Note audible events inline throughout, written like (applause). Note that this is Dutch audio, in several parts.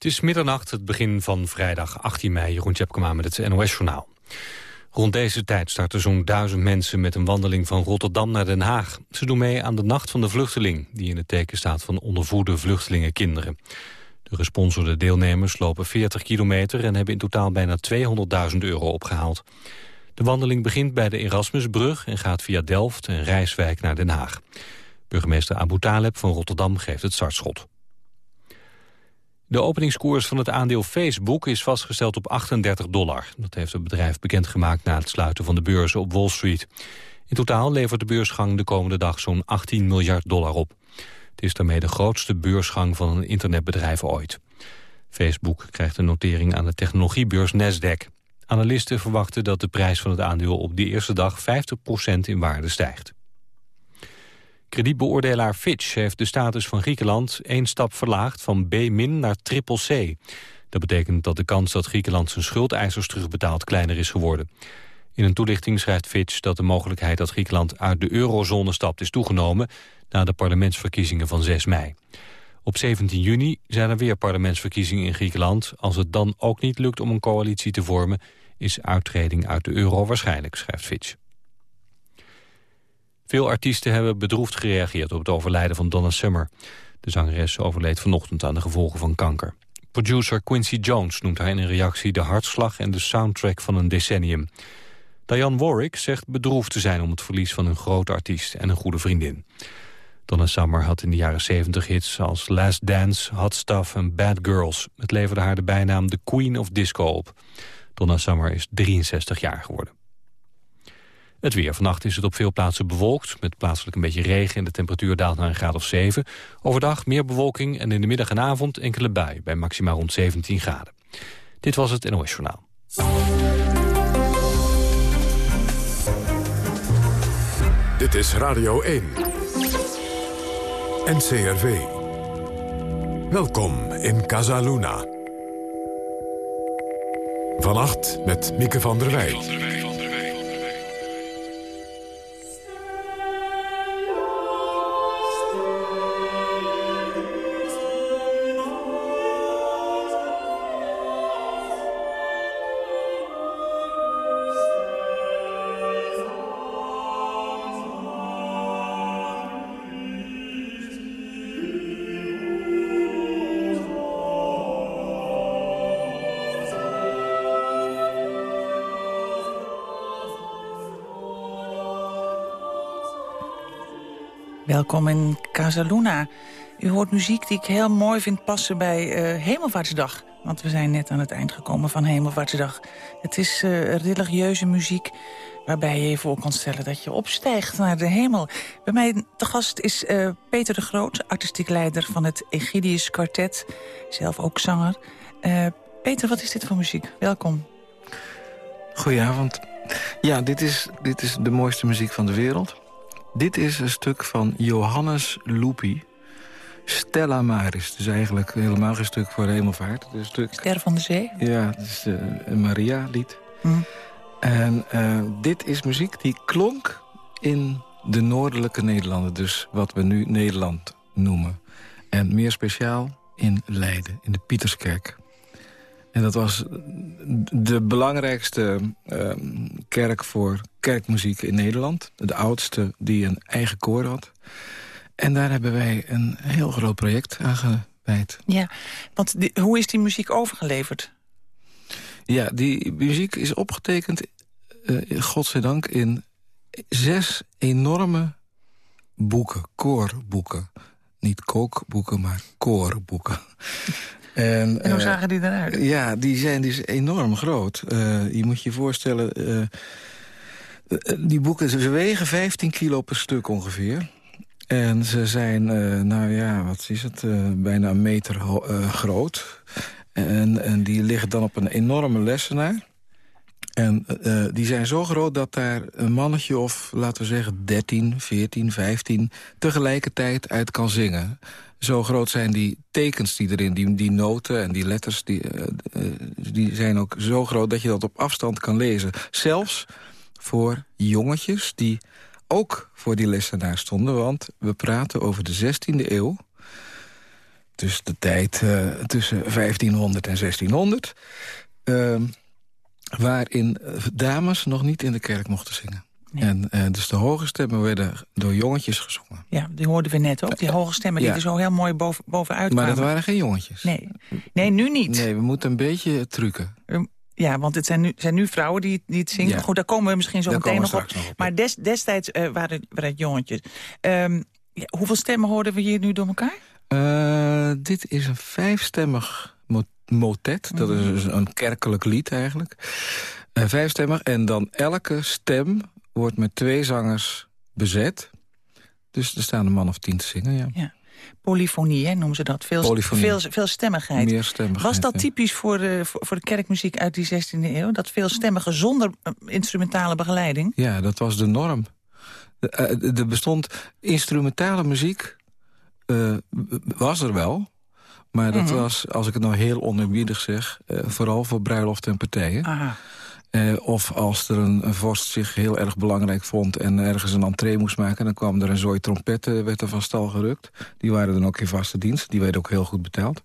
Het is middernacht, het begin van vrijdag 18 mei. Jeroen Tjepkema met het NOS-journaal. Rond deze tijd starten zo'n duizend mensen met een wandeling van Rotterdam naar Den Haag. Ze doen mee aan de Nacht van de Vluchteling, die in het teken staat van ondervoede vluchtelingenkinderen. De gesponsorde deelnemers lopen 40 kilometer en hebben in totaal bijna 200.000 euro opgehaald. De wandeling begint bij de Erasmusbrug en gaat via Delft en Rijswijk naar Den Haag. Burgemeester Abu Taleb van Rotterdam geeft het startschot. De openingskoers van het aandeel Facebook is vastgesteld op 38 dollar. Dat heeft het bedrijf bekendgemaakt na het sluiten van de beurzen op Wall Street. In totaal levert de beursgang de komende dag zo'n 18 miljard dollar op. Het is daarmee de grootste beursgang van een internetbedrijf ooit. Facebook krijgt een notering aan de technologiebeurs Nasdaq. Analisten verwachten dat de prijs van het aandeel op die eerste dag 50% in waarde stijgt. Kredietbeoordelaar Fitch heeft de status van Griekenland één stap verlaagd van B- naar triple C. Dat betekent dat de kans dat Griekenland zijn schuldeisers terugbetaalt kleiner is geworden. In een toelichting schrijft Fitch dat de mogelijkheid dat Griekenland uit de eurozone stapt is toegenomen na de parlementsverkiezingen van 6 mei. Op 17 juni zijn er weer parlementsverkiezingen in Griekenland. Als het dan ook niet lukt om een coalitie te vormen, is uittreding uit de euro waarschijnlijk, schrijft Fitch. Veel artiesten hebben bedroefd gereageerd op het overlijden van Donna Summer. De zangeres overleed vanochtend aan de gevolgen van kanker. Producer Quincy Jones noemt haar in een reactie de hartslag en de soundtrack van een decennium. Diane Warwick zegt bedroefd te zijn om het verlies van een grote artiest en een goede vriendin. Donna Summer had in de jaren 70 hits als Last Dance, Hot Stuff en Bad Girls. Het leverde haar de bijnaam de Queen of Disco op. Donna Summer is 63 jaar geworden. Het weer. Vannacht is het op veel plaatsen bewolkt... met plaatselijk een beetje regen en de temperatuur daalt naar een graad of 7. Overdag meer bewolking en in de middag en avond enkele bui... bij maximaal rond 17 graden. Dit was het NOS Journaal. Dit is Radio 1. NCRV. Welkom in Casaluna. Vannacht met Mieke van der Wij. Welkom in Casaluna. U hoort muziek die ik heel mooi vind passen bij uh, Hemelvaartsdag. Want we zijn net aan het eind gekomen van Hemelvaartsdag. Het is uh, religieuze muziek waarbij je je voor kan stellen dat je opstijgt naar de hemel. Bij mij te gast is uh, Peter de Groot, artistiek leider van het Egidius Quartet. Zelf ook zanger. Peter, wat is dit voor muziek? Welkom. Goedenavond. Ja, dit is, dit is de mooiste muziek van de wereld. Dit is een stuk van Johannes Lupi. Stella Maris. Dus eigenlijk helemaal geen stuk voor de hemelvaart. Een stuk... Ster van de Zee? Ja, het is uh, een Maria-lied. Mm. En uh, dit is muziek die klonk in de noordelijke Nederlanden. Dus wat we nu Nederland noemen. En meer speciaal in Leiden, in de Pieterskerk. En dat was de belangrijkste uh, kerk voor kerkmuziek in Nederland. De oudste die een eigen koor had. En daar hebben wij een heel groot project aan gewijd. Ja, want hoe is die muziek overgeleverd? Ja, die muziek is opgetekend, uh, godzijdank, in zes enorme boeken, koorboeken. Niet kookboeken, maar koorboeken. (laughs) En, en hoe eh, zagen die eruit? ja, die zijn dus enorm groot. Uh, je moet je voorstellen... Uh, die boeken, ze wegen 15 kilo per stuk ongeveer. En ze zijn, nou ja, wat is het, bijna een meter groot. En, en die liggen dan op een enorme lessenaar. En die zijn zo groot dat daar een mannetje of, laten we zeggen, 13, 14, 15... tegelijkertijd uit kan zingen. Zo groot zijn die tekens die erin, die, die noten en die letters... Die, uh, die zijn ook zo groot dat je dat op afstand kan lezen. Zelfs voor jongetjes die ook voor die lessenaar stonden. Want we praten over de 16e eeuw. dus de tijd uh, tussen 1500 en 1600... Uh, waarin dames nog niet in de kerk mochten zingen. En uh, dus de hoge stemmen werden door jongetjes gezongen. Ja, die hoorden we net ook. Die hoge stemmen die er zo heel mooi boven, bovenuit Maar dat waren geen jongetjes. Nee. nee, nu niet. Nee, we moeten een beetje trucken. Ja, want het zijn nu, zijn nu vrouwen die, die het zingen. Goed, daar komen we misschien zo meteen nog op. Maar des, destijds uh, waren, waren het jongetjes. Um, ja, hoeveel stemmen hoorden we hier nu door elkaar? Uh, dit is een vijfstemmig motet. Dat is dus een kerkelijk lied eigenlijk. Uh, vijfstemmig. En dan elke stem wordt met twee zangers bezet. Dus er staan een man of tien te zingen, ja. ja. Polyfonie, hè, noemen ze dat. Veel, Polyfonie. veel, veel stemmigheid. Meer stemmigheid. Was dat typisch voor de, voor de kerkmuziek uit die 16e eeuw? Dat veel stemmigen zonder eh, instrumentale begeleiding? Ja, dat was de norm. Er bestond instrumentale muziek, uh, was er wel... maar dat mm -hmm. was, als ik het nou heel onerbiedig zeg... Uh, vooral voor bruiloft en partijen. Aha. Uh, of als er een, een, vorst zich heel erg belangrijk vond... en ergens een entree moest maken... dan kwam er een zooi trompetten, werd er van stal gerukt. Die waren dan ook in vaste dienst. Die werden ook heel goed betaald.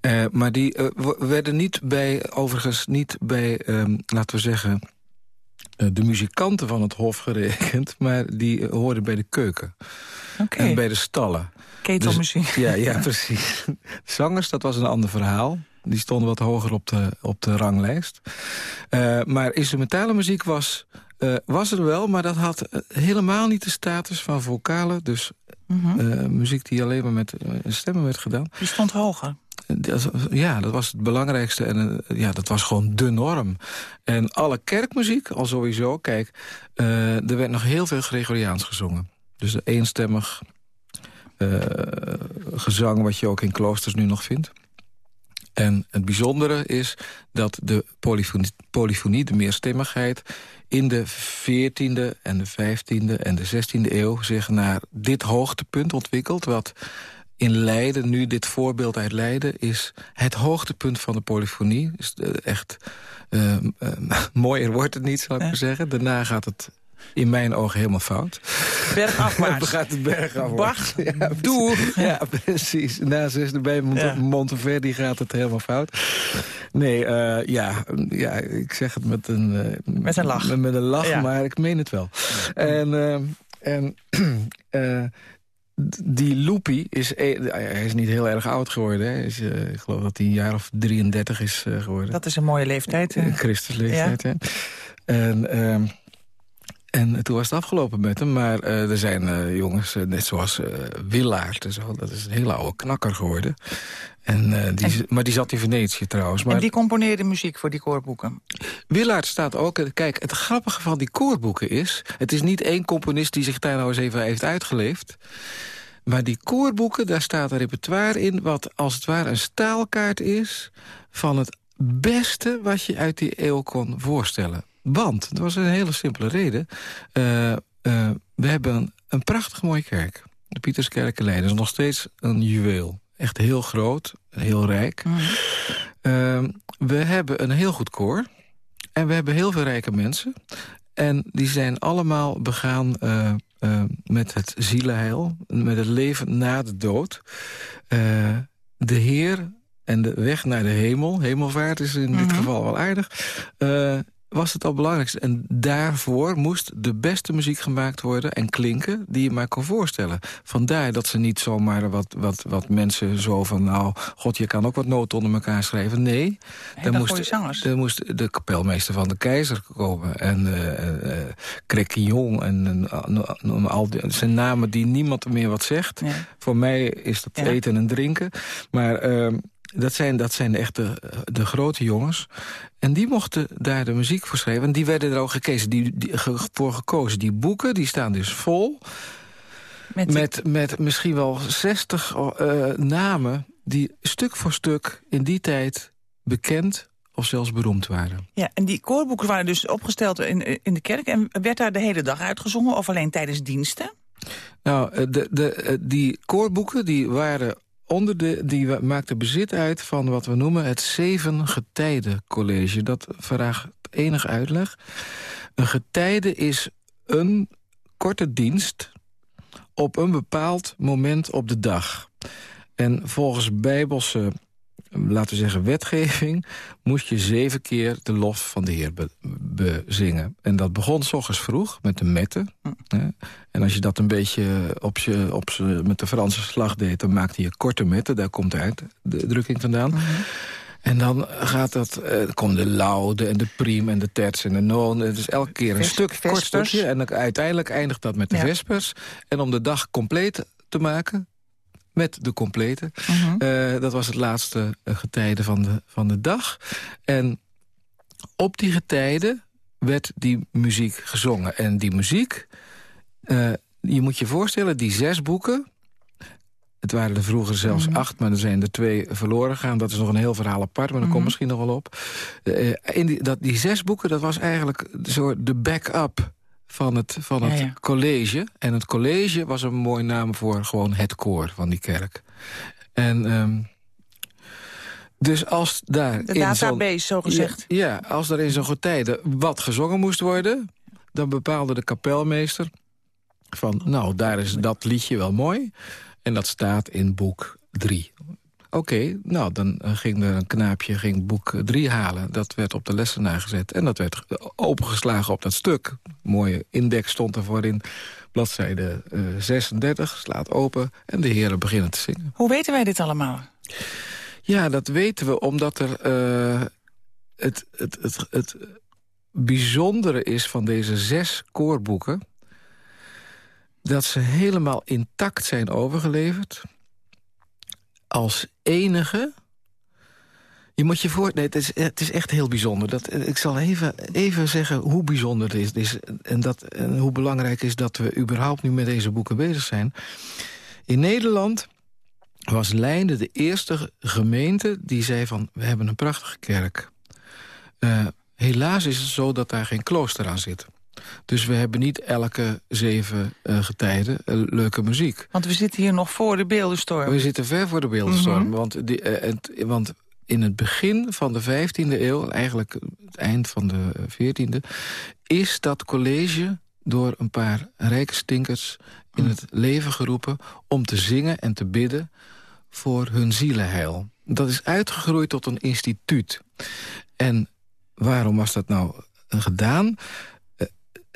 Uh, maar die uh, werden niet bij, overigens niet bij, um, laten we zeggen... de muzikanten van het hof gerekend... maar die hoorden bij de keuken. Okay. En bij de stallen. Ketelmuziek. Dus, ja, ja, precies. (laughs) Zangers, dat was een ander verhaal. Die stonden wat hoger op de, op de ranglijst. Uh, maar instrumentale muziek was, uh, was er wel, maar dat had helemaal niet de status van vocalen. Dus mm -hmm. uh, muziek die alleen maar met stemmen werd gedaan. Die stond hoger. Ja, dat was het belangrijkste en ja, dat was gewoon de norm. En alle kerkmuziek, al sowieso, kijk, er werd nog heel veel Gregoriaans gezongen. Dus eenstemmig gezang wat je ook in kloosters nu nog vindt. En het bijzondere is dat de polyfonie, polyfonie, de meerstemmigheid... in de 14e en de 15e en de 16e eeuw zich naar dit hoogtepunt ontwikkelt... wat in Leiden, nu dit voorbeeld uit Leiden... is het hoogtepunt van de polyfonie. Is echt, uh, (laughs) uh, mooier wordt het niet, zal ik maar zeggen. Daarna gaat het in mijn ogen helemaal fout. Bergafwaarts. (laughs) Dan gaat de berg afwaarts. Bach, (laughs) ja, doe. Ja, precies. Na zes bij Mont ja. Monteverdi gaat het helemaal fout. Nee, uh, ja, ja, ik zeg het met een... Uh, met een lach. Met, met een lach, ja. maar ik meen het wel. Ja. En, uh, en (clears throat) die Loopy is, hij is niet heel erg oud geworden. Hè. Is, ik geloof dat hij een jaar of 33 is geworden. Dat is een mooie leeftijd. Christus leeftijd, hè. En... ehm, En toen was het afgelopen met hem. Maar uh, er zijn uh, jongens, uh, net zoals Willaert en zo. Dat is een hele oude knakker geworden. En, die, en, maar die zat in Venetië trouwens. Maar en die componeerde muziek voor die koorboeken? Willaert staat ook... Kijk, het grappige van die koorboeken is... Het is niet één componist die zich daar nou eens even heeft uitgeleefd. Maar die koorboeken, daar staat een repertoire in... wat als het ware een staalkaart is... van het beste wat je uit die eeuw kon voorstellen. Want, dat was een hele simpele reden. Uh, uh, we hebben een, prachtig mooie kerk. De Pieterskerk in Leiden is nog steeds een juweel. Echt heel groot, heel rijk. Mm. Uh, we hebben een heel goed koor. En we hebben heel veel rijke mensen. En die zijn allemaal begaan uh, uh, met het zielenheil. Met het leven na de dood. De Heer en de weg naar de hemel. Hemelvaart is in mm -hmm. dit geval wel aardig was het al belangrijkste. En daarvoor moest de beste muziek gemaakt worden en klinken... die je maar kon voorstellen. Vandaar dat ze niet zomaar wat, wat, wat mensen zo van... nou, god, je kan ook wat noten onder elkaar schrijven. Nee, daar moest, daar moest de kapelmeester van de keizer komen. En uh, uh, en uh, al die, zijn namen die niemand meer wat zegt. Ja. Voor mij is dat ja. eten en drinken. Maar... Dat zijn, dat zijn echt de, de grote jongens. En die mochten daar de muziek voor schrijven. En die werden er ook gekezen, die, die, voor gekozen. Die boeken die staan dus vol. Met, met, met misschien wel 60 uh, namen die stuk voor stuk in die tijd bekend of zelfs beroemd waren. Ja, en die koorboeken waren dus opgesteld in, in de kerk... en werd daar de hele dag uitgezongen of alleen tijdens diensten? Nou, de, de, die koorboeken die waren onder de, die maakte bezit uit van wat we noemen het Zeven Getijden College. Dat vraagt enig uitleg. Een getijde is een korte dienst op een bepaald moment op de dag. En volgens bijbelse, laten we zeggen, wetgeving... moest je zeven keer de lof van de Heer bezingen. En dat begon s ochtends vroeg met de metten. Hm. En als je dat een beetje op je, op met de Franse slag deed... dan maakte je korte metten, daar komt uit de drukking vandaan... Mhm. En dan gaat dat, uh, komt de laude en de priem en de terts en de non. Het is elke keer een stuk, kort stukje. En dan, uiteindelijk eindigt dat met de vespers. En om de dag compleet te maken, met de complete. Mhm. Eh, dat was het laatste uh, getijde van de, van de dag. En op die getijden werd die muziek gezongen. En die muziek, je moet je voorstellen, die zes boeken... Het waren er vroeger zelfs mhm. acht, maar er zijn er twee verloren gegaan. Dat is nog een heel verhaal apart, maar dat komt mhm. misschien nog wel op. Uh, in die, dat, die zes boeken, dat was eigenlijk zo de back-up van het, van het college. En het college was een mooie naam voor gewoon het koor van die kerk. En... Um, dus als daar... De database, zo gezegd. Ja, ja, als er in zo'n getijde wat gezongen moest worden... dan bepaalde de kapelmeester van... nou, daar is dat liedje wel mooi. En dat staat in boek 3. Oké, nou, dan eh, ging er een knaapje ging boek 3 halen. Dat werd op de lessenaar gezet. En dat werd opengeslagen op dat stuk. mooie index stond ervoor in. Bladzijde uh, eh, 36, slaat open. En de heren beginnen te zingen. Hoe weten wij dit allemaal? Ja, dat weten we omdat er... Uh, het, het, het, het bijzondere is van deze zes koorboeken dat ze helemaal intact zijn overgeleverd. Als enige... Je moet je voor... Nee, het is, het is echt heel bijzonder. Dat, ik zal even, even zeggen hoe bijzonder het is. En, dat, hoe belangrijk is dat we überhaupt nu met deze boeken bezig zijn. In Nederland was Leiden de eerste gemeente die zei van... we hebben een prachtige kerk. Uh, helaas is het zo dat daar geen klooster aan zit. Dus we hebben niet elke zeven uh, getijden uh, leuke muziek. Want we zitten hier nog voor de beeldenstorm. We zitten ver voor de beeldenstorm. Mhm. want, die, het, want in het begin van de 15e eeuw, eigenlijk het eind van de 14e... is dat college door een paar rijke stinkers in mhm. het leven geroepen... om te zingen en te bidden voor hun zielenheil. Dat is uitgegroeid tot een instituut. En waarom was dat nou gedaan?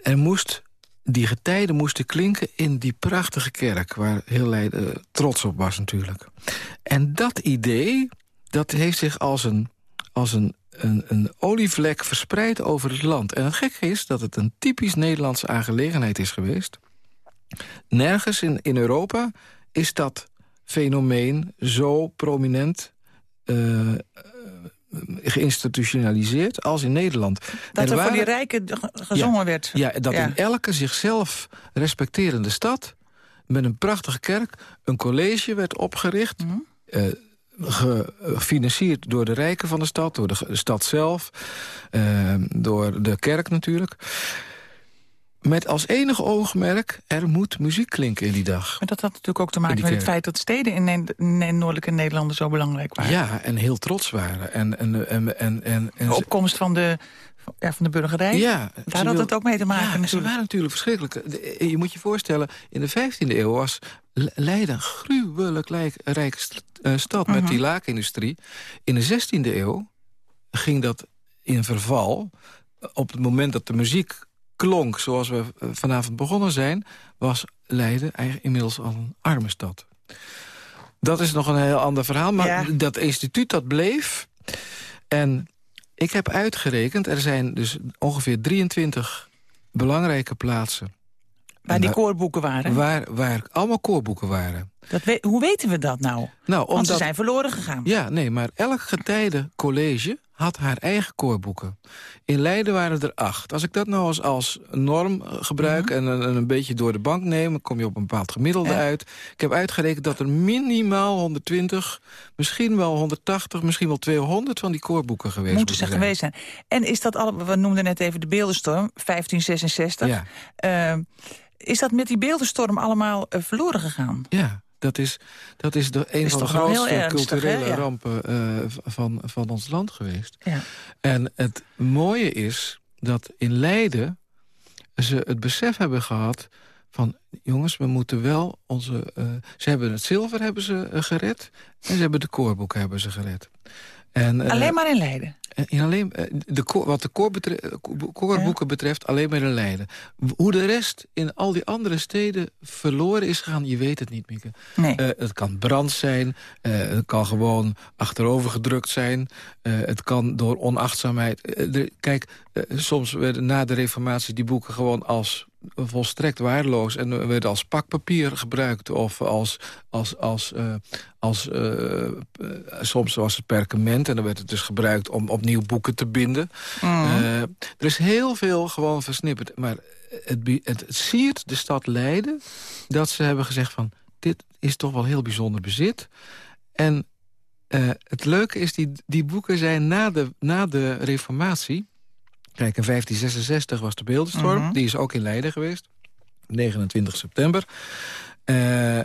Er moest, die getijden moesten klinken in die prachtige kerk... waar heel Leiden eh, trots op was natuurlijk. En dat idee, dat heeft zich als een, als een, een, een olievlek verspreid over het land. En het gekke is dat het een typisch Nederlandse aangelegenheid is geweest. Nergens in, in Europa is dat fenomeen zo prominent uh, geïnstitutionaliseerd als in Nederland. Dat er, voor die rijken gezongen werd. Ja, dat in elke zichzelf respecterende stad... met een prachtige kerk een college werd opgericht... Mhm. Eh, gefinancierd door de rijken van de stad, door de stad zelf... Uh, door de kerk natuurlijk... Met als enige oogmerk, er moet muziek klinken in die dag. Maar dat had natuurlijk ook te maken met het feit dat steden in, in Noordelijke Nederlanden zo belangrijk waren. Ja, en heel trots waren. En, en, en, en, en, de opkomst van de, ja, van de burgerij, ja, daar had het ook mee te maken. Ja, ze waren natuurlijk verschrikkelijk. Je moet je voorstellen, in de 15e eeuw was Leiden een gruwelijk rijke eh, stad... met mhm. die laakindustrie. In de 16e eeuw ging dat in verval. Op het moment dat de muziek klonk zoals we eh, vanavond begonnen zijn... was Leiden eigenlijk inmiddels al een arme stad. Dat is nog een heel ander verhaal, maar dat instituut dat bleef. En ik heb uitgerekend, er zijn dus ongeveer 23 belangrijke plaatsen... Waar die koorboeken waren? Waar, waar allemaal koorboeken waren. Dat hoe weten we dat nou? nou omdat, Want ze zijn verloren gegaan. Ja, nee, maar elk getijde college had haar eigen koorboeken. In Leiden waren er acht. Als ik dat nou als, als norm eh, gebruik mhm. en, en, een beetje door de bank neem... dan kom je op een bepaald gemiddelde uit. Ik heb uitgerekend dat er minimaal 120, misschien wel 180... misschien wel 200 van die koorboeken geweest moeten zijn. geweest zijn. En is dat al, we noemden net even de beeldenstorm, 1566. Ja. Uh, is dat met die beeldenstorm allemaal uh, verloren gegaan? Ja. Dat is, dat is de, een van de grootste culturele rampen uh, van, van ons land geweest. Ja. En het mooie is dat in Leiden ze het besef hebben gehad van jongens, we moeten wel onze... Uh, ze hebben het zilver hebben ze gered en ze hebben de koorboeken hebben ze gered. En, Alleen maar in Leiden? Eh, in alleen, eh, de, wat de koorboeken betreft, alleen maar in Leiden. Hoe de rest in al die andere steden verloren is gegaan, je weet het niet, Mieke. Nee. Uh, het kan brand zijn, uh, het kan gewoon achterover gedrukt zijn. Uh, het kan door onachtzaamheid. De, kijk, soms werden na de reformatie die boeken gewoon als volstrekt waardeloos en werden als pakpapier gebruikt of als, als, als, uh, als uh, soms was het perkament en dan werd het dus gebruikt om opnieuw boeken te binden. Mm. er is heel veel gewoon versnipperd, maar het, het, het siert de stad Leiden dat ze hebben gezegd van dit is toch wel heel bijzonder bezit en het leuke is, die, die boeken zijn na de, na de reformatie Kijk, in 1566 was de beeldenstorm. Mhm. Die is ook in Leiden geweest. 29 september. Uh,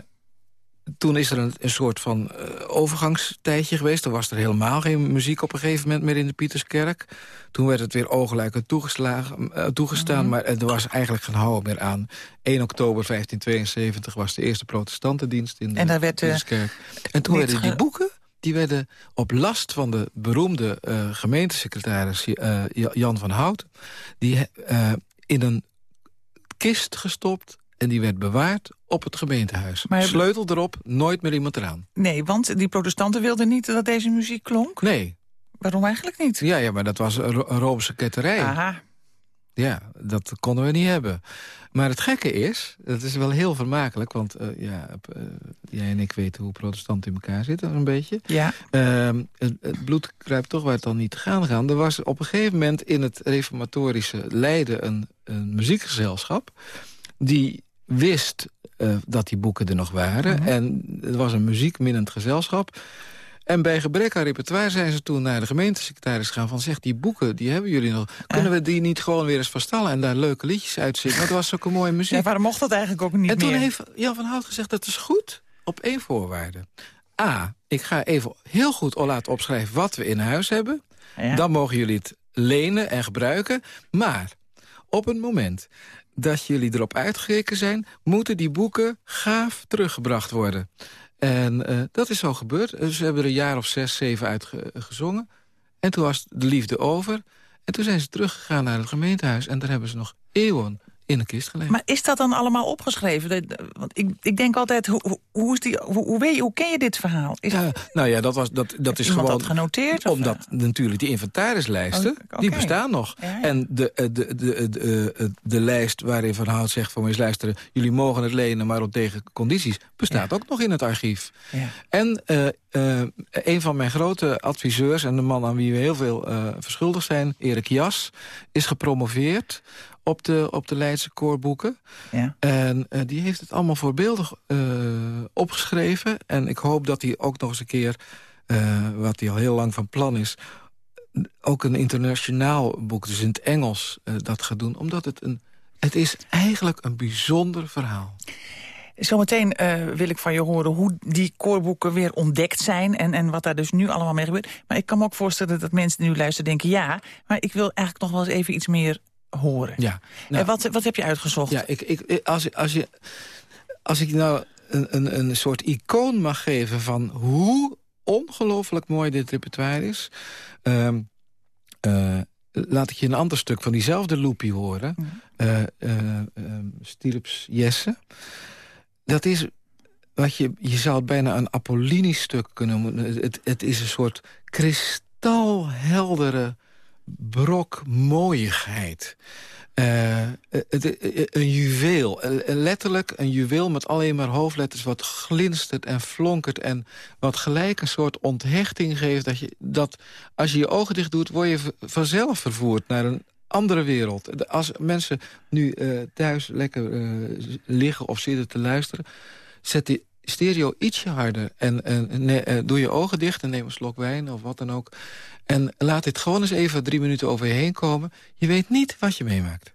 toen is er een, een soort van uh, overgangstijdje geweest. Toen was er helemaal geen muziek op een gegeven moment meer in de Pieterskerk. Toen werd het weer ogenlijkend toegeslagen, uh, toegestaan, mhm. maar er was eigenlijk geen houden meer aan. 1 oktober 1572 was de eerste protestantendienst in de en werd, Pieterskerk. En toen werden die boeken die werden op last van de beroemde uh, gemeentesecretaris uh, Jan van Hout... die uh, in een kist gestopt en die werd bewaard op het gemeentehuis. Maar... Sleutel erop, nooit meer iemand eraan. Nee, want die protestanten wilden niet dat deze muziek klonk? Nee. Waarom eigenlijk niet? Ja, ja maar dat was een Romeinse ketterij. Aha. Ja, dat konden we niet hebben. Maar het gekke is, het is wel heel vermakelijk... want uh, ja, uh, jij en ik weten hoe protestanten in elkaar zitten, een beetje. Ja. Uh, het, het, bloed kruipt toch waar het dan niet te gaan gaan. Er was op een gegeven moment in het reformatorische Leiden... een, een muziekgezelschap die wist eh, dat die boeken er nog waren. Mhm. En het was een muziekminnend gezelschap... En bij gebrek aan repertoire zijn ze toen naar de gemeentesecretaris gegaan... van zeg, die boeken, die hebben jullie nog. Kunnen we die niet gewoon weer eens verstallen... en daar leuke liedjes uitzingen? Want het was zulke mooie muziek. Ja, waarom mocht dat eigenlijk ook niet En toen heeft Jan van Hout gezegd, dat is goed, op één voorwaarde. A, ik ga even heel goed laten opschrijven wat we in huis hebben. Dan mogen jullie het lenen en gebruiken. Maar op het moment dat jullie erop uitgekeken zijn... moeten die boeken gaaf teruggebracht worden. En uh, dat is zo gebeurd. Ze hebben er een jaar of zes, zeven uit gezongen. En toen was de liefde over. En toen zijn ze teruggegaan naar het gemeentehuis. En daar hebben ze nog eeuwen in een kist gelegd. Maar is dat dan allemaal opgeschreven? Want ik, ik denk altijd, hoe, hoe, is die, hoe, hoe, weet je, hoe ken je dit verhaal? Is ja, nou ja, dat, was, dat, dat is gewoon... dat genoteerd? Omdat natuurlijk die inventarislijsten, oh, die bestaan nog. En de, de, de, de, de, de lijst waarin Van Hout zegt van... eens luisteren, jullie mogen het lenen, maar op tegen condities... bestaat ook nog in het archief. En uh, uh, een van mijn grote adviseurs... en de man aan wie we heel veel uh, verschuldigd zijn, Erik Jas... is gepromoveerd op de, op de Leidse koorboeken. Ja. En uh, die heeft het allemaal voorbeeldig uh, opgeschreven. En ik hoop dat hij ook nog eens een keer, uh, wat hij al heel lang van plan is... ook een internationaal boek, dus in het Engels, dat gaat doen. Omdat het een... Het is eigenlijk een bijzonder verhaal. Zometeen uh, wil ik van je horen hoe die koorboeken weer ontdekt zijn... En, en wat daar dus nu allemaal mee gebeurt. Maar ik kan me ook voorstellen dat mensen die nu luisteren denken... ja, maar ik wil eigenlijk nog wel eens even iets meer horen. Ja. Nou, wat, wat heb je uitgezocht? Ja, ik, ik, als, als, je, als ik nou een, een, een soort icoon mag geven van hoe ongelooflijk mooi dit repertoire is... Uh, uh, laat ik je een ander stuk van diezelfde loopie horen. Uh, Stirps Jesse. Dat is wat je, je zou het bijna een Apollinisch stuk kunnen noemen. Het, het is een soort kristalheldere brok mooiigheid. Uh, een juweel, letterlijk een juweel met alleen maar hoofdletters... wat glinstert en flonkert en wat gelijk een soort onthechting geeft... dat, je, dat als je je ogen dicht doet, word je vanzelf vervoerd naar een andere wereld. Als mensen nu thuis lekker liggen of zitten te luisteren... zet die stereo ietsje harder en, en doe je ogen dicht en neem een slok wijn of wat dan ook... En laat dit gewoon eens even drie minuten over je heen komen. Je weet niet wat je meemaakt.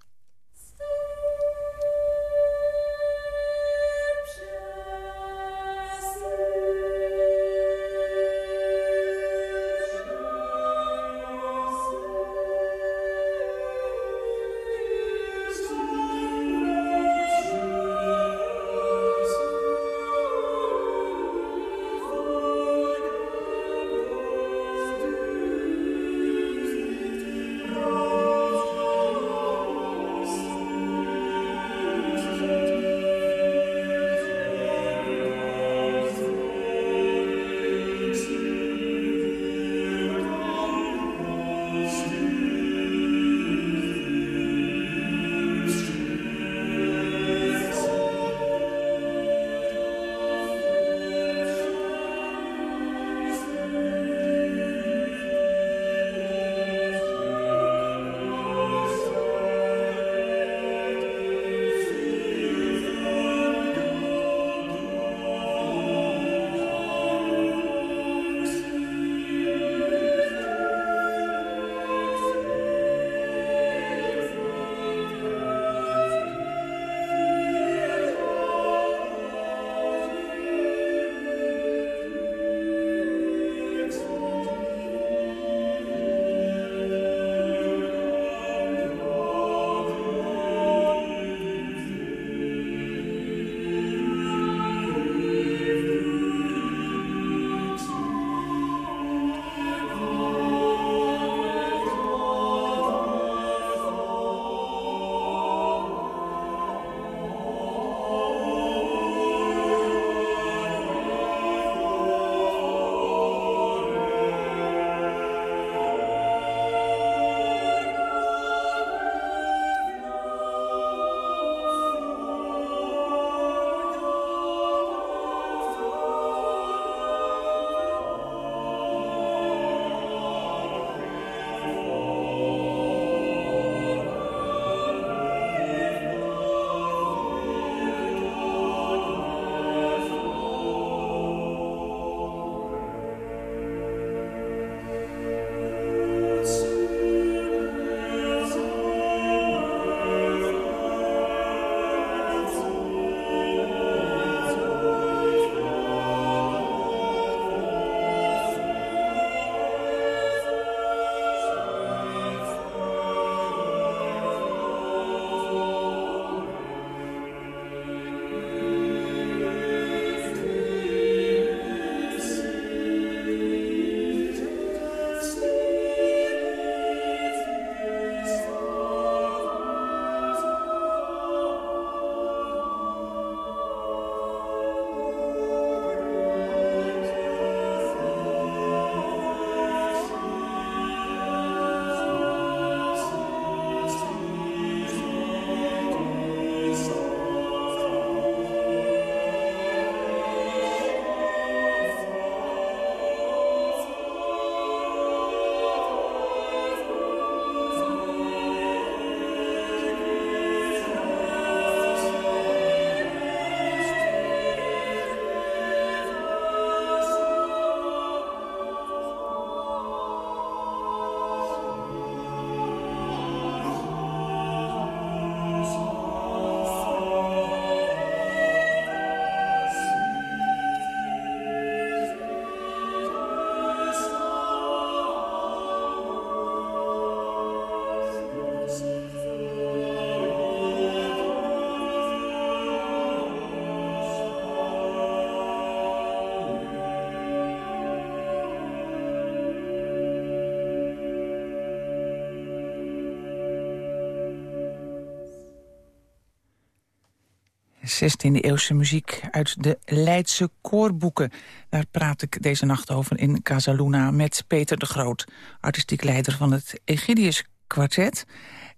16e-eeuwse muziek uit de Leidse koorboeken. Daar praat ik deze nacht over in Casaluna met Peter de Groot... artistiek leider van het Egidius Quartet.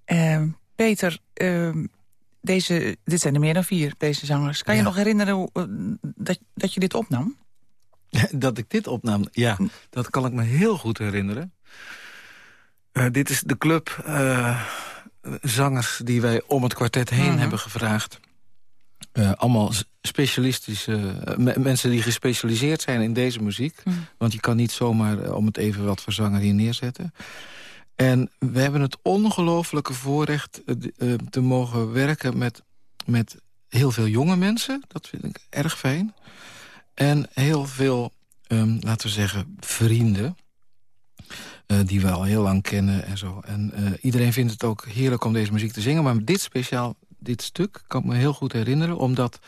Uh, Peter, uh, deze, dit zijn er meer dan vier, deze zangers. Kan je nog herinneren hoe, uh, dat, dat je dit opnam? (laughs) Dat ik dit opnam? Ja, hm. dat kan ik me heel goed herinneren. Uh, dit is de club uh, zangers die wij om het kwartet heen mm -hmm. hebben gevraagd. Uh, allemaal specialistische mensen die gespecialiseerd zijn in deze muziek. Mm. Want je kan niet zomaar om het even wat voor zanger hier neerzetten. En we hebben het ongelofelijke voorrecht te mogen werken met, met heel veel jonge mensen. Dat vind ik erg fijn. En heel veel, um, laten we zeggen, vrienden. Uh, die we al heel lang kennen en zo. En uh, iedereen vindt het ook heerlijk om deze muziek te zingen. Maar dit speciaal, dit stuk, kan ik me heel goed herinneren. Omdat,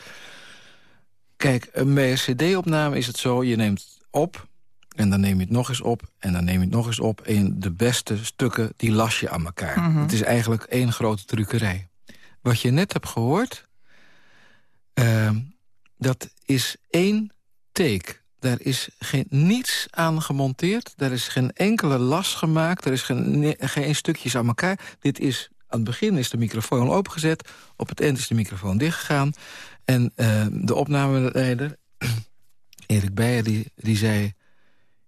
kijk, bij een cd-opname is het zo... je neemt op en dan neem je het nog eens op en dan neem je het nog eens op. En de beste stukken, die las je aan elkaar. Mm -hmm. Het is eigenlijk één grote trucerij. Wat je net hebt gehoord, uh, dat is één take. Daar is geen, niets aan gemonteerd. Daar is geen enkele las gemaakt. Er is geen, geen stukjes aan elkaar. Dit is, aan het begin is de microfoon opengezet. Op het eind is de microfoon dichtgegaan. En uh, de opnameleider, (clears throat) Erik Beijer, die, die zei...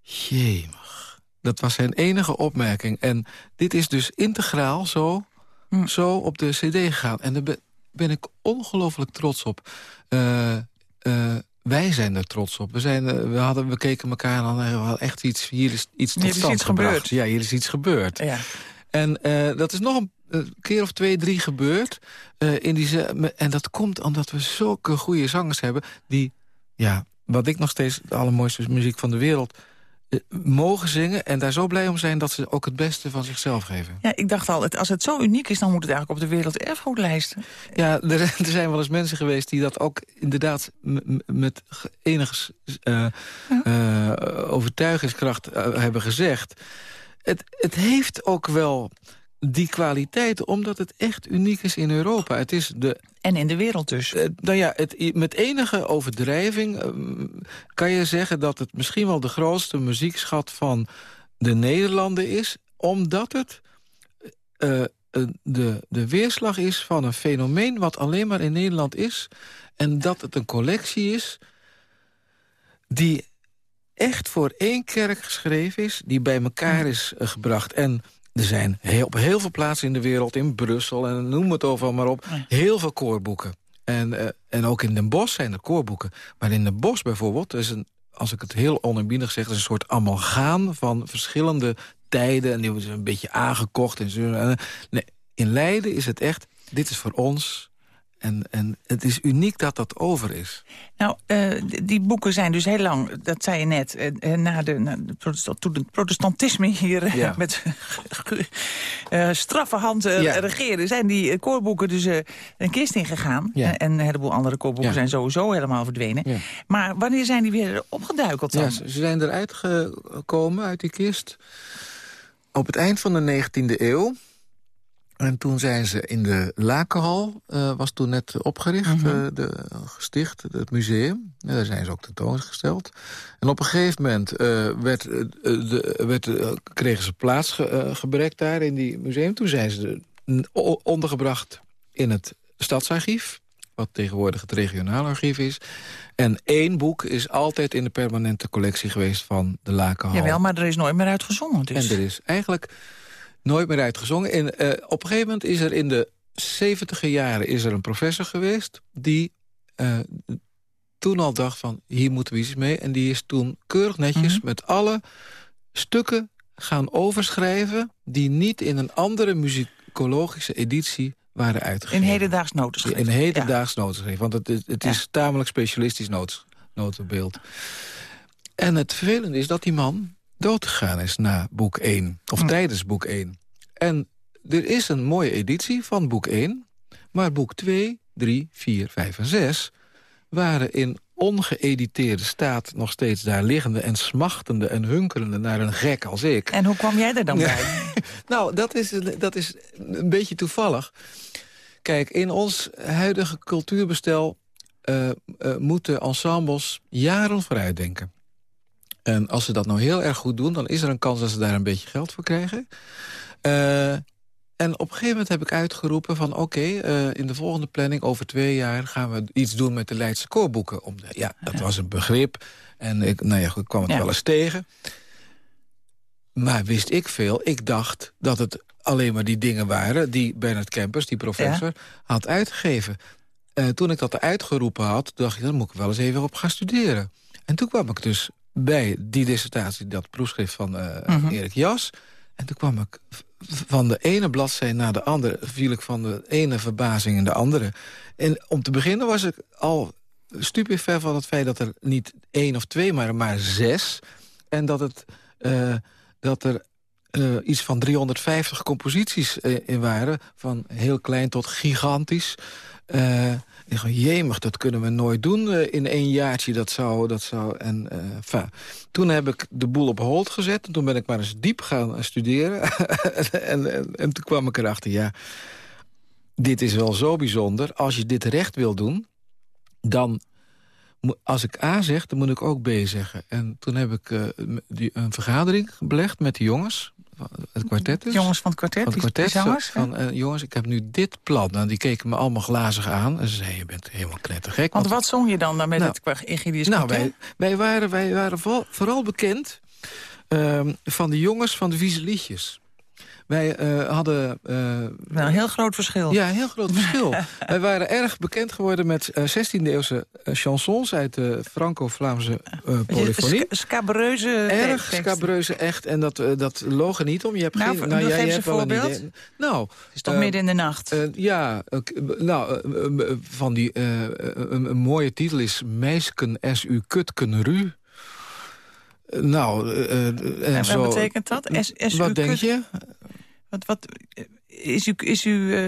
Jemig. Dat was zijn enige opmerking. En dit is dus integraal zo, hm. zo op de cd gegaan. En daar ben ik ongelooflijk trots op. Uh, uh, wij zijn er trots op. We, zijn, we, hadden, we keken elkaar en hadden echt iets... Hier is iets tot hier stand is iets gebeurd. Ja, hier is iets gebeurd. Ja. En uh, dat is nog een, een, keer of twee, drie gebeurd. Uh, in die, en dat komt omdat we zulke goede zangers hebben... die, ja, wat ik nog steeds de allermooiste muziek van de wereld mogen zingen en daar zo blij om zijn... dat ze ook het beste van zichzelf geven. Ja, ik dacht al, als het zo uniek is... dan moet het eigenlijk op de werelderfgoedlijst. Ja, er, (laughs) er zijn wel eens mensen geweest die dat ook inderdaad... met enige uh, ja. overtuigingskracht hebben gezegd. Het, het heeft ook wel die kwaliteiten, omdat het echt uniek is in Europa. Het is de en in de wereld dus. Uh, nou ja, het, met enige overdrijving uh, kan je zeggen... dat het misschien wel de grootste muziekschat van de Nederlanden is... omdat het uh, de, de weerslag is van een fenomeen... wat alleen maar in Nederland is. En dat het een collectie is die echt voor één kerk geschreven is... die bij elkaar is gebracht. En er zijn heel, op heel veel plaatsen in de wereld, in Brussel... en noem het overal maar op, heel veel koorboeken. En, uh, en ook in Den Bosch zijn er koorboeken. Maar in Den Bosch bijvoorbeeld, is een, als ik het heel oneerbiedig zeg... is een soort amalgaan van verschillende tijden... en die worden een beetje aangekocht. En zo. Nee, in Leiden is het echt, dit is voor ons en, en het is uniek dat dat over is. Nou, uh, die boeken zijn dus heel lang, dat zei je net... Uh, na, de, na de protestant, toen het protestantisme hier ja. met uh, (laughs) straffe hand ja. regeren... zijn die koorboeken dus een kist ingegaan. Ja. En een heleboel andere koorboeken zijn sowieso helemaal verdwenen. Maar wanneer zijn die weer opgeduikeld dan? ze zijn eruit gekomen uit die kist op het eind van de 19e eeuw... En toen zijn ze in de Lakenhal, uh, was toen net opgericht, mm -hmm. uh, de, gesticht, het museum. En daar zijn ze ook tentoongesteld. En op een gegeven moment uh, werd, de, werd, kregen ze plaatsgebrek daar in die museum. Toen zijn ze ondergebracht in het stadsarchief wat tegenwoordig het regionaal archief is. En één boek is altijd in de permanente collectie geweest van de Lakenhal. Jawel, maar er is nooit meer uitgezongen dus. En er is eigenlijk nooit meer uitgezongen. En uh, op een gegeven moment is er in de 70 jaren is er een professor geweest... die uh, toen al dacht van, hier moeten we iets mee. En die is toen keurig netjes mm -hmm. met alle stukken gaan overschrijven... die niet in een andere muzikologische editie waren uitgegeven. In hedendaags notenschrift. In hedendaags ja. notenschrift, want het, het, het ja. is tamelijk specialistisch notenbeeld. En het vervelende is dat die man doodgegaan is na boek 1. Of hm. tijdens boek 1. En er is een mooie editie van boek 1. Maar boek 2, 3, 4, 5 en 6 waren in ongeëditeerde staat nog steeds daar liggende... en smachtende en hunkerende naar een gek als ik. En hoe kwam jij er dan (laughs) bij? nou, dat is, dat is een beetje toevallig. Kijk, in ons huidige cultuurbestel uh, uh, moeten ensembles jaren vooruit denken. En als ze dat nou heel erg goed doen... dan is er een kans dat ze daar een beetje geld voor krijgen. Uh, en op een gegeven moment heb ik uitgeroepen van... oké, okay, uh, in de volgende planning over twee jaar gaan we iets doen met de Leidse koorboeken. Om de, ja, dat ja. was een begrip. En ik, nou ja, kwam het ja. wel eens tegen. Maar wist ik veel. Ik dacht dat het alleen maar die dingen waren... die Bernard Kempers, die professor, ja. had uitgegeven. Uh, toen ik dat uitgeroepen had, dacht ik... dan moet ik wel eens even op gaan studeren. En toen kwam ik dus bij die dissertatie, dat proefschrift van uh, mm -hmm. Erik Jas... En toen kwam ik van de ene bladzijde naar de andere... viel ik van de ene verbazing in de andere. En om te beginnen was ik al stupefait van het feit... dat er niet één of twee, maar, maar zes. En dat, het, uh, dat er uh, iets van 350 composities in waren. Van heel klein tot gigantisch. Ik dacht, jemig, dat kunnen we nooit doen uh, in één jaartje. Dat zou, dat zou, en, uh, toen heb ik de boel op hold gezet. En toen ben ik maar eens diep gaan studeren. (laughs) en, en, en, toen kwam ik erachter, ja, dit is wel zo bijzonder. Als je dit recht wil doen, dan... Als ik A zeg, dan moet ik ook B zeggen. En toen heb ik die, een vergadering belegd met de jongens het kwartet. Jongens van het kwartet, van het kwartet die, zangers, van, uh, jongens, ik heb nu dit plan. Nou, die keken me allemaal glazig aan. En ze zeiden, je bent helemaal knettergek. Want, want wat zong je dan, dan met nou, het Egidius Nou, wij, wij, waren, wij waren vooral, vooral bekend uh, van de jongens van de vieze liedjes. Wij uh, hadden... Uh, nou, een heel groot verschil. Ja, een heel groot verschil. (laughs) Wij waren erg bekend geworden met uh, 16e-eeuwse chansons... uit de Franco-Vlaamse polyfonie. Scabreuze Erg scabreuze, echt. En dat, dat loog er niet om. Je hebt nou, geen, nou, jij hebt hebt wel voorbeeld. een idee. Nou, Het is toch midden in de nacht? ja, nou, van die... een, een mooie titel is... Meisken S U Kutken Ru. Nou, uh, en, en zo. wat betekent dat? S, S wat denk je? Wat, wat, is u, is u uh,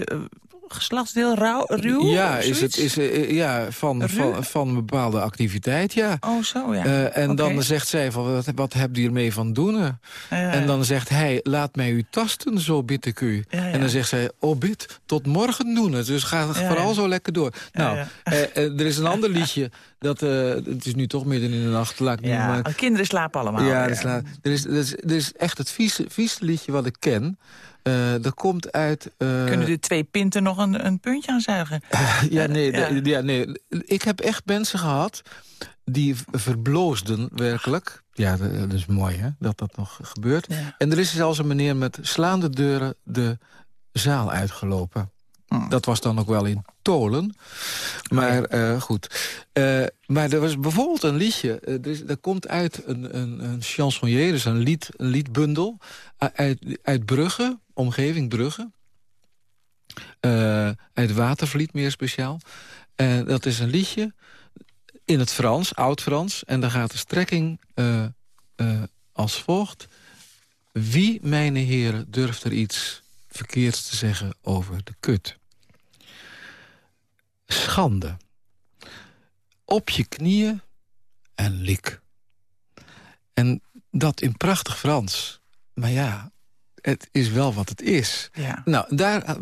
geslachtsdeel rauw, ruw? Ja, is het, is, uh, ja van, van, van een bepaalde activiteit, ja. Oh, zo, ja. Uh, en okay. dan zegt zij, van, wat, wat hebt u ermee van doen? en dan zegt hij, laat mij u tasten, zo bid ik u. Ja, ja. En dan zegt zij, oh bid, tot morgen doen het. Dus ga vooral zo lekker door. Nou, er is een ander liedje... Dat, het is nu toch midden in de nacht. Laat ik ja, maar... kinderen slapen allemaal. Ja, ja. Er, is, er, is, er is echt het vieze, vieze liedje wat ik ken. Uh, dat komt uit... Uh... Kunnen de twee pinten nog een, een puntje aanzuigen? (laughs) ja, nee, ja. ja. nee, ik heb echt mensen gehad die verbloosden werkelijk. Ja, dat is mooi hè, dat dat nog gebeurt. Ja. En er is zelfs een meneer met slaande deuren de zaal uitgelopen. Hmm. Dat was dan ook wel in Tolen. Maar uh, goed. Uh, maar er was bijvoorbeeld een liedje. Uh, er, is, er, komt uit een, een, een chansonnier, dus een, lied, een liedbundel. Uit, uit Brugge, omgeving Brugge. uit Watervliet meer speciaal. En dat is een liedje in het Frans, oud-Frans. En daar gaat de strekking als volgt. Wie, mijn heren, durft er iets verkeerds te zeggen over de kut? schande. Op je knieën en lik. En dat in prachtig Frans. Maar ja, het is wel wat het is. Ja. Nou, daar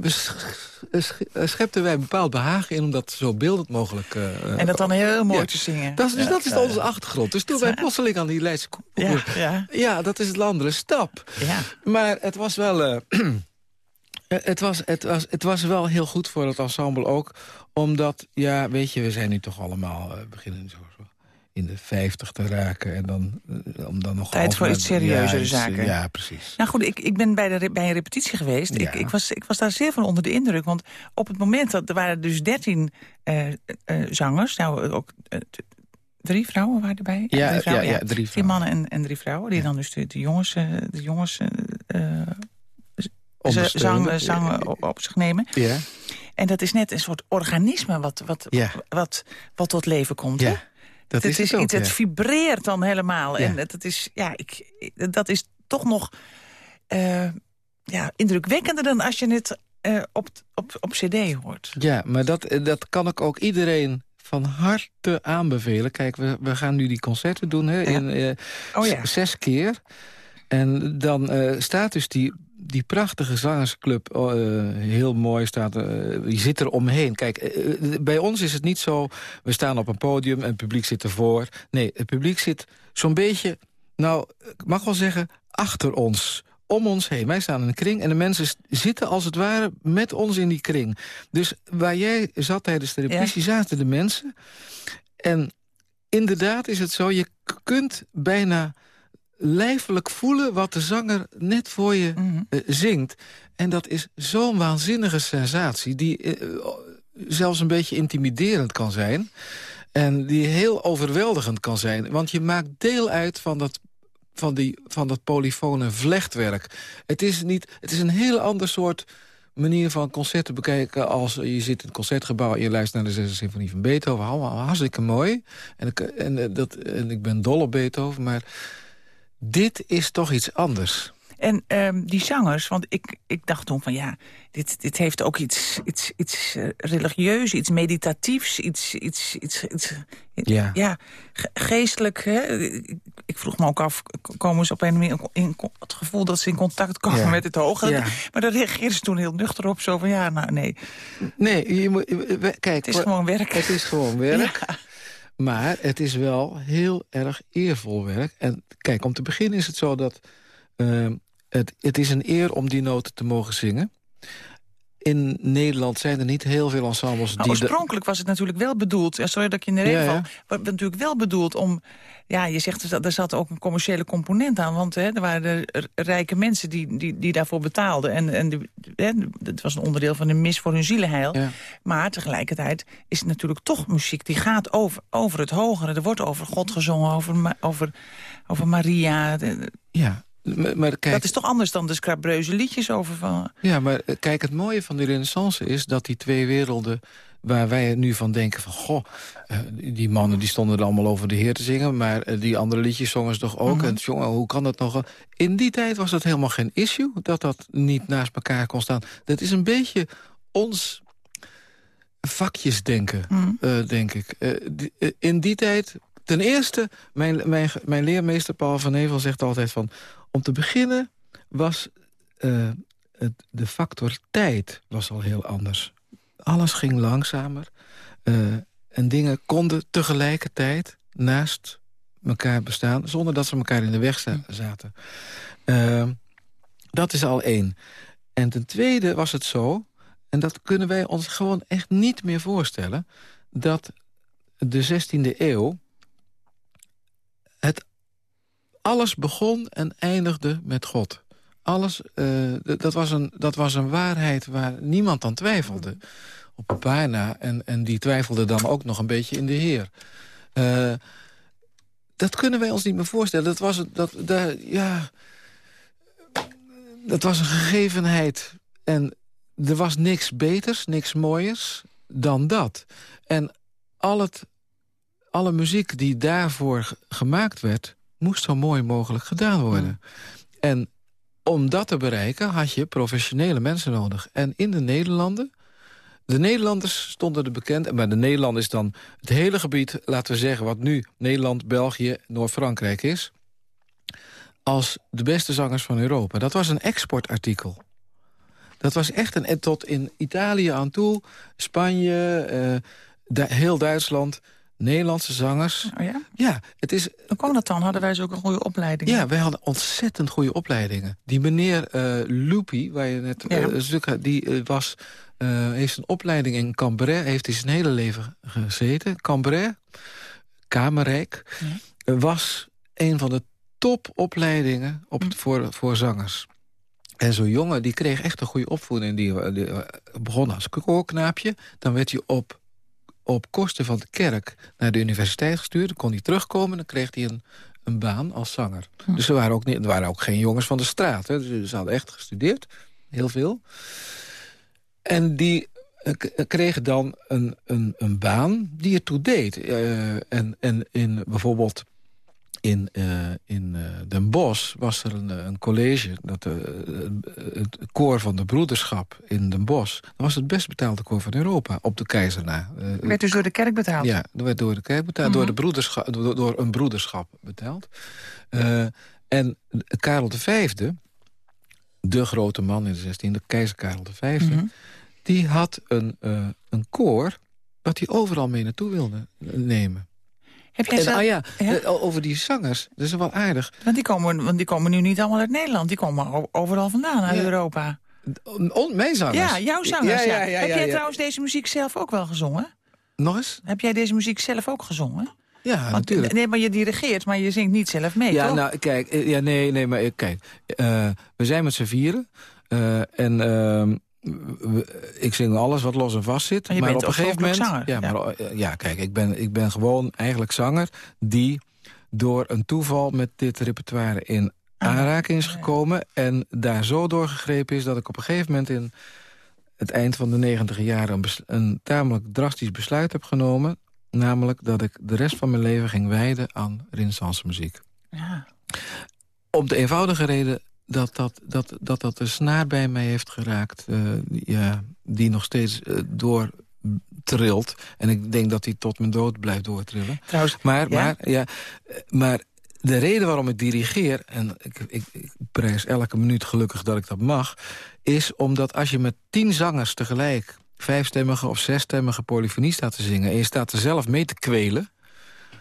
schepten wij bepaald behagen in... om dat zo beeldend mogelijk... Uh, en dat dan heel mooi ja. te zingen. Dat, dus ja. dat is onze achtergrond. Dus toen wij plotseling aan die Leidse ja, ja. dat is het andere stap. Ja. Maar het was wel... Uh, (clears throat) het was, het, was, het was wel heel goed voor het ensemble ook. Omdat, ja, weet je, we zijn nu toch allemaal uh, beginnen zo, zo in de vijftig te raken. En dan, uh, om dan nog Tijd voor iets serieuzere ja, zaken. Ja, precies. Nou goed, ik, ik ben bij, de, bij een repetitie geweest. Ja. Ik, ik, was, ik was daar zeer van onder de indruk. Want op het moment dat er waren dus dertien uh, zangers. Nou, ook drie vrouwen waren erbij. Ja, drie, vrouwen, ja, ja, drie, drie mannen en, en drie vrouwen. Die dan dus de, de jongens... de jongens ze zang, zang op, zich nemen. Ja. En dat is net een soort organisme wat, wat, wat, wat tot leven komt. Ja. Dat het is is het, ook, iets, het ja. vibreert dan helemaal. Ja. En het is, ja, ik, dat is toch nog uh, ja, indrukwekkender dan als je het uh, op, op, op cd hoort. Ja, maar dat, dat kan ik ook iedereen van harte aanbevelen. Kijk, we, we gaan nu die concerten doen hè, ja. in uh, oh, ja. zes keer. En dan staat dus die, die prachtige zangersclub uh, heel mooi. Staat, uh, je zit er omheen. Kijk, bij ons is het niet zo... we staan op een podium en het publiek zit ervoor. Nee, het publiek zit zo'n beetje... nou, ik mag wel zeggen, achter ons om ons heen. Wij staan in een kring en de mensen zitten als het ware met ons in die kring. Dus waar jij zat tijdens de repetitie zaten de mensen. En inderdaad is het zo, je kunt bijna lijfelijk voelen wat de zanger net voor je mhm. eh, zingt. En dat is zo'n waanzinnige sensatie... die uh, zelfs een beetje intimiderend kan zijn... en die heel overweldigend kan zijn. Want je maakt deel uit van dat van, die, van dat polyfone vlechtwerk. Het is, niet, het is een heel ander soort manier van concerten bekijken... als je zit in het concertgebouw en je luistert naar de zesde symfonie van Beethoven. Hartstikke mooi. En, ik, en, eh, dat, en ik ben dol op Beethoven, maar dit is toch iets anders. En um, die zangers, want ik, ik dacht toen van ja, dit, dit heeft ook iets, iets, iets uh, religieus, iets meditatiefs, iets, iets, iets, iets ja. ja, geestelijk. Hè? Ik vroeg me ook af, komen ze op een manier in, het gevoel dat ze in contact komen met het hoge? Ja. Maar daar reageerden ze toen heel nuchter op, zo van ja, nou nee. Nee, je moet, kijk. Het is gewoon werk. Het is gewoon werk. Maar het is wel heel erg eervol werk. En kijk, om te beginnen is het zo dat... Uh, het, het is een eer om die noten te mogen zingen. In Nederland zijn er niet heel veel ensembles nou, die... Oorspronkelijk was het natuurlijk wel bedoeld... sorry dat ik je in de reden val... maar het natuurlijk wel bedoeld om... Ja, je zegt, er zat ook een commerciële component aan. Want hè, er waren de rijke mensen die, die, die daarvoor betaalden. En, en hè, het was een onderdeel van de mis voor hun zielenheil. Maar tegelijkertijd is het natuurlijk toch muziek... die gaat over, over het hogere. Er wordt over God gezongen, over, over, over Maria. Ja, maar, kijk, dat is toch anders dan de scrabreuze liedjes over van... Ja, maar eh, kijk, het mooie van de renaissance is dat die twee werelden waar wij nu van denken van... goh, eh, die mannen die stonden er allemaal over de Heer te zingen... maar eh, die andere liedjes zongen ze toch ook? Mhm. En jongen, hoe kan dat nog? In die tijd was dat helemaal geen issue, dat dat niet naast elkaar kon staan. Dat is een beetje ons vakjesdenken, mm. denk ik. in die tijd... Ten eerste, mijn, mijn, mijn leermeester Paul van Nevel zegt altijd van... Om te beginnen was het, de factor tijd was al heel anders. Alles ging langzamer. Uh, en dingen konden tegelijkertijd naast elkaar bestaan... zonder dat ze elkaar in de weg zaten. Uh, dat is al één. En ten tweede was het zo... en dat kunnen wij ons gewoon echt niet meer voorstellen... dat de 16e eeuw het alles begon en eindigde met God. Alles, uh, dat, was een, dat was een waarheid waar niemand aan twijfelde. Op een paar na. En, en die twijfelde dan ook nog een beetje in de Heer. Uh, dat kunnen wij ons niet meer voorstellen. Dat was, dat, dat, ja, dat was een gegevenheid. En er was niks beters, niks mooiers dan dat. En al het, alle muziek die daarvoor gemaakt werd moest zo mooi mogelijk gedaan worden. En om dat te bereiken had je professionele mensen nodig. En in de Nederlanden... De Nederlanders stonden er bekend, maar de Nederland is dan het hele gebied, laten we zeggen, wat nu Nederland, België, Noord-Frankrijk is, als de beste zangers van Europa. Dat was een exportartikel. Dat was echt een, en tot in Italië aan toe, Spanje, uh, heel Duitsland, Nederlandse zangers. Oh ja? Ja, het is... Hoe kwam dat dan? Hadden wij zo ook een goede opleiding? Ja, wij hadden ontzettend goede opleidingen. Die meneer uh, Loopy, waar je net ja. uh, die uh, was, heeft een opleiding in Cambrai. Heeft hij zijn hele leven gezeten. Cambrai, Kamerrijk, ja. was een van de topopleidingen op, hm. voor, voor zangers. En zo'n jongen, die kreeg echt een goede opvoeding. Die, die begon als koorknaapje. Dan werd hij op op kosten van de kerk naar de universiteit gestuurd. Dan kon hij terugkomen en dan kreeg hij een, een baan als zanger. Hm. Dus er waren, ook niet, er waren ook geen jongens van de straat. Hè. Dus ze hadden echt gestudeerd, heel veel. En die uh, kregen dan een, een, een baan die ertoe deed. Uh, en, en in bijvoorbeeld in, uh, in uh, Den Bosch was er een, een college, dat, het koor van de broederschap in Den Bosch. Dat was het best betaalde koor van Europa, op de keizer na. werd dus door de kerk betaald? Ja, dat werd door de kerk betaald, door, mhm. de broederschap, door, door, een broederschap betaald. En Karel V, de grote man in de 16e, keizer Karel V... Mhm. die had een, een koor wat hij overal mee naartoe wilde nemen. Heb jij en, zelf... ah ja, Ja? over die zangers, dat is wel aardig. Want, die komen, want die komen nu niet allemaal uit Nederland. Die komen overal vandaan, uit Ja. Europa. Mijn zangers. Ja, jouw zangers. Ja, Heb jij trouwens deze muziek zelf ook wel gezongen? Nog eens? Heb jij deze muziek zelf ook gezongen? Ja, Want, natuurlijk. Nee, maar je dirigeert, maar je zingt niet zelf mee, Ja, toch? nou, kijk, eh, ja, nee, nee, maar eh, kijk. eh, we zijn met z'n vieren. en ehm, ik zing alles wat los en vast zit. Maar je bent op een gegeven moment. ja, maar, ja, kijk, ik ben, ik ben gewoon eigenlijk zanger die door een toeval met dit repertoire in Ah, aanraking is gekomen. En daar zo doorgegrepen is dat ik op een gegeven moment in het eind van de negentiger jaren een, een tamelijk drastisch besluit heb genomen. Namelijk dat ik de rest van mijn leven ging wijden aan renaissance muziek. Ja. Om de eenvoudige reden dat dat, dat, dat, dat een snaar bij mij heeft geraakt... eh, ja, die nog steeds eh, doortrilt. En ik denk dat die tot mijn dood blijft doortrillen. Trouwens, Maar, Ja? maar, ja, eh, maar de reden waarom ik dirigeer... en ik, ik, ik prijs elke minuut gelukkig dat ik dat mag... is omdat als je met tien zangers tegelijk... vijfstemmige of zesstemmige polyfonie staat te zingen... en je staat er zelf mee te kwelen...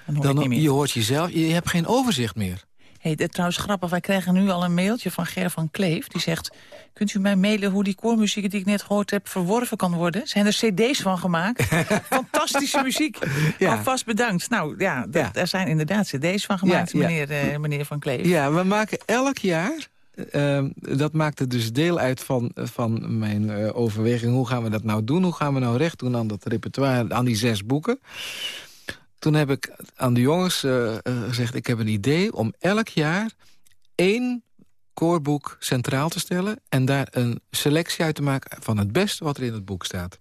dan hoor je hoort jezelf, je hebt geen overzicht meer. Hey, dit, trouwens grappig, wij krijgen nu al een mailtje van Ger van Kleef. Die zegt, kunt u mij mailen hoe die koormuziek die ik net gehoord heb... verworven kan worden? Zijn er cd's van gemaakt? (laughs) Fantastische muziek. Ja. Alvast bedankt. Nou ja, er zijn inderdaad cd's van gemaakt, Ja. Meneer, eh, meneer van Kleef. Ja, we maken elk jaar... eh, dat maakte dus deel uit van, van mijn eh, overweging. Hoe gaan we dat nou doen? Hoe gaan we nou recht doen aan dat repertoire, aan die zes boeken? Toen heb ik aan de jongens eh, eh, gezegd... ik heb een idee om elk jaar één koorboek centraal te stellen... en daar een selectie uit te maken van het beste wat er in het boek staat.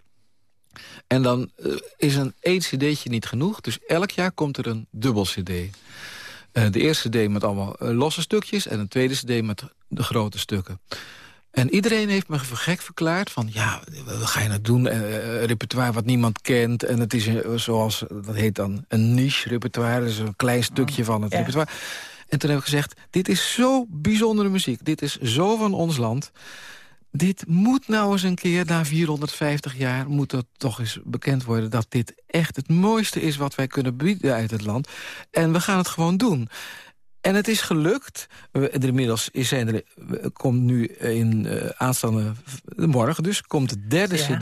En dan eh, is een één cd'tje niet genoeg. Dus elk jaar komt er een dubbel cd. De eerste cd met allemaal losse stukjes... en een tweede cd met de grote stukken. En iedereen heeft me gek verklaard van... ja, wat ga je nou doen? Eh, eh, repertoire wat niemand kent. En het is zoals, dat heet dan een niche repertoire. Dat is een klein stukje van het ja. repertoire. En toen heb ik gezegd, dit is zo bijzondere muziek. Dit is zo van ons land. Dit moet nou eens een keer, na 450 jaar... moet het toch eens bekend worden dat dit echt het mooiste is... wat wij kunnen bieden uit het land. En we gaan het gewoon doen. En het is gelukt. We- er Inmiddels is zijn er, komt nu in eh, aanstaande morgen dus komt de derde Ja. cd. eh,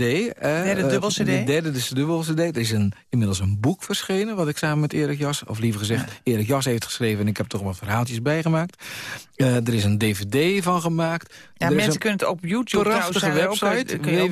Derde eh, dubbel-cd. De derde dus de dubbel cd. Er is een, inmiddels een boek verschenen wat ik samen met Erik Jas, of liever gezegd Erik Jas heeft geschreven en ik heb toch wat verhaaltjes bijgemaakt. Er is een dvd van gemaakt. Ja, Er mensen een kunnen het op YouTube trouwens website. Ja?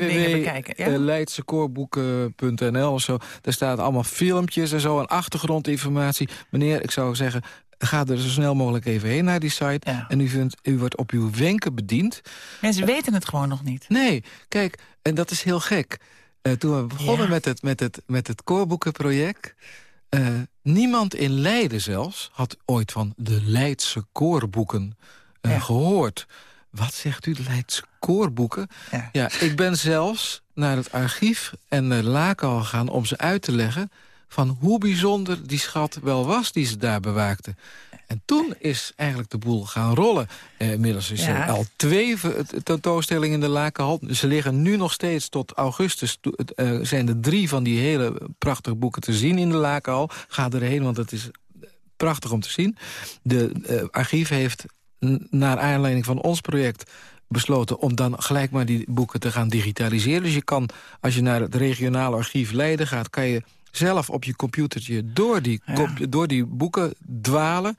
www.leidsekoorboeken.nl of zo. Daar staat allemaal filmpjes en zo en achtergrondinformatie. Meneer, ik zou zeggen, ga er zo snel mogelijk even heen naar die site. Ja. En u, vindt, u wordt op uw wenken bediend. Mensen weten het gewoon nog niet. Nee, kijk, en dat is heel gek. Eh, toen we begonnen Ja. met het, met het, met het koorboekenproject... eh, niemand in Leiden zelfs had ooit van de Leidse koorboeken eh, Ja. gehoord. Wat zegt u, de Leidse koorboeken? Ja. Ja, ik ben zelfs naar het archief en naar Laken gegaan om ze uit te leggen... van hoe bijzonder die schat wel was die ze daar bewaakten. En toen is eigenlijk de boel gaan rollen. Eh, inmiddels is Ja. er al twee tentoonstellingen in de Lakenhal. Ze liggen nu nog steeds tot augustus. eh, zijn er drie van die hele prachtige boeken te zien in de Lakenhal. Ga erheen, want het is prachtig om te zien. De eh, archief heeft naar aanleiding van ons project besloten om dan gelijk maar die boeken te gaan digitaliseren. Dus je kan, als je naar het regionale archief Leiden gaat... kan je zelf op je computertje door die, Ja. kop- door die boeken dwalen.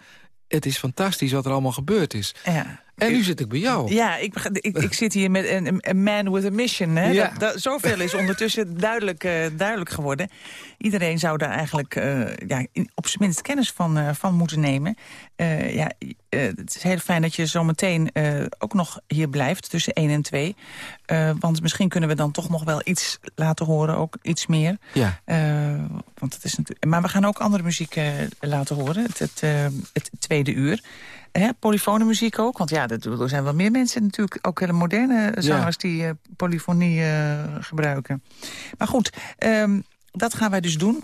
Het is fantastisch wat er allemaal gebeurd is. Ja. En nu zit ik bij jou. Ja, ik, ik, ik zit hier met een, een man with a mission. Hè? Ja. Dat, dat, zoveel is ondertussen duidelijk, eh, duidelijk geworden. Iedereen zou daar eigenlijk eh, ja, in- op zijn minst kennis van, eh, van moeten nemen. Ja, het is heel fijn dat je zometeen ook nog hier blijft tussen 1 en 2. Eh, want misschien kunnen we dan toch nog wel iets laten horen, ook iets meer. Ja. Want het is natuurlijk, maar we gaan ook andere muziek laten horen, het, het, het tweede uur. Hè, polyfone muziek ook, want ja, dat- er zijn wel meer mensen natuurlijk, ook hele moderne zangers die eh, polyfonie eh, gebruiken. Maar goed, ehm, dat gaan wij dus doen.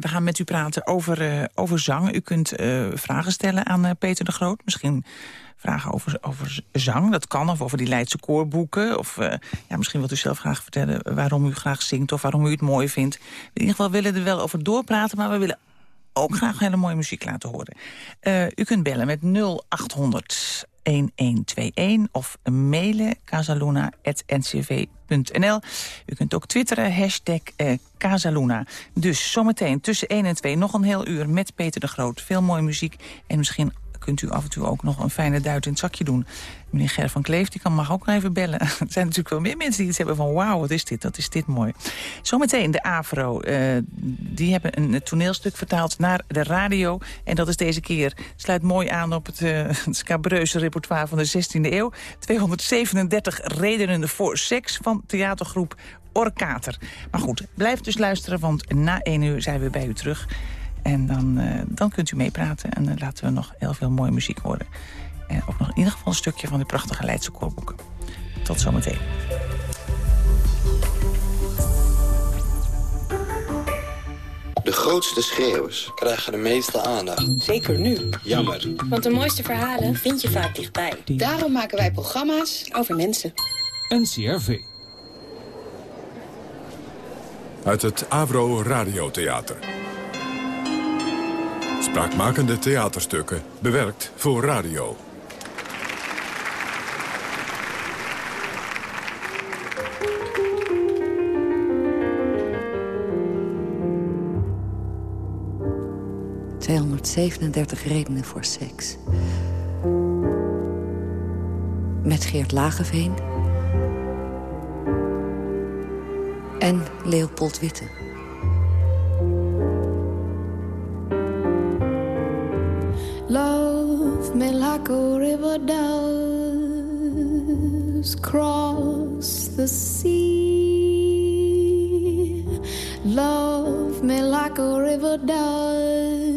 we gaan met u praten over, over zang. U kunt vragen stellen aan Peter de Groot. Misschien vragen over, over zang, dat kan. Of over die Leidse koorboeken. Of ja, misschien wilt u zelf graag vertellen waarom u graag zingt... of waarom u het mooi vindt. In ieder geval willen we er wel over doorpraten... maar we willen ook graag hele mooie muziek laten horen. u kunt bellen met 0800 1121 of mailen casaluna.ncv.nl. U kunt ook twitteren, hashtag eh, Casaluna. Dus zometeen tussen 1 en 2 nog een heel uur met Peter de Groot. Veel mooie muziek en misschien kunt u af en toe ook nog een fijne duit in het zakje doen. Meneer Ger van Kleef, die kan mag ook nog even bellen. (laughs) er zijn natuurlijk wel meer mensen die iets hebben van... wauw, wat is dit, dat is dit mooi. Zometeen de AVRO. Uh, die hebben een toneelstuk vertaald naar de radio. En dat is deze keer, sluit mooi aan op het, (laughs) uh, scabreuze repertoire van de 16e eeuw. 237 redenen voor seks van theatergroep Orkater. Maar goed, blijf dus luisteren, want na 1 uur zijn we bij u terug... En dan, uh, dan kunt u meepraten en dan laten we nog heel veel mooie muziek horen. En ook nog in ieder geval een stukje van de prachtige Leidse koorboeken. Tot zometeen. De grootste schreeuwers krijgen de meeste aandacht. Zeker nu. Jammer. Want de mooiste verhalen vind je vaak dichtbij. Daarom maken wij programma's over mensen. NCRV. Uit het Avro Radiotheater. Spraakmakende theaterstukken, bewerkt voor radio. ...237 redenen voor seks. Met Geert Lageveen... en Leopold Witte. Me like a river does cross the sea. Love me like a river does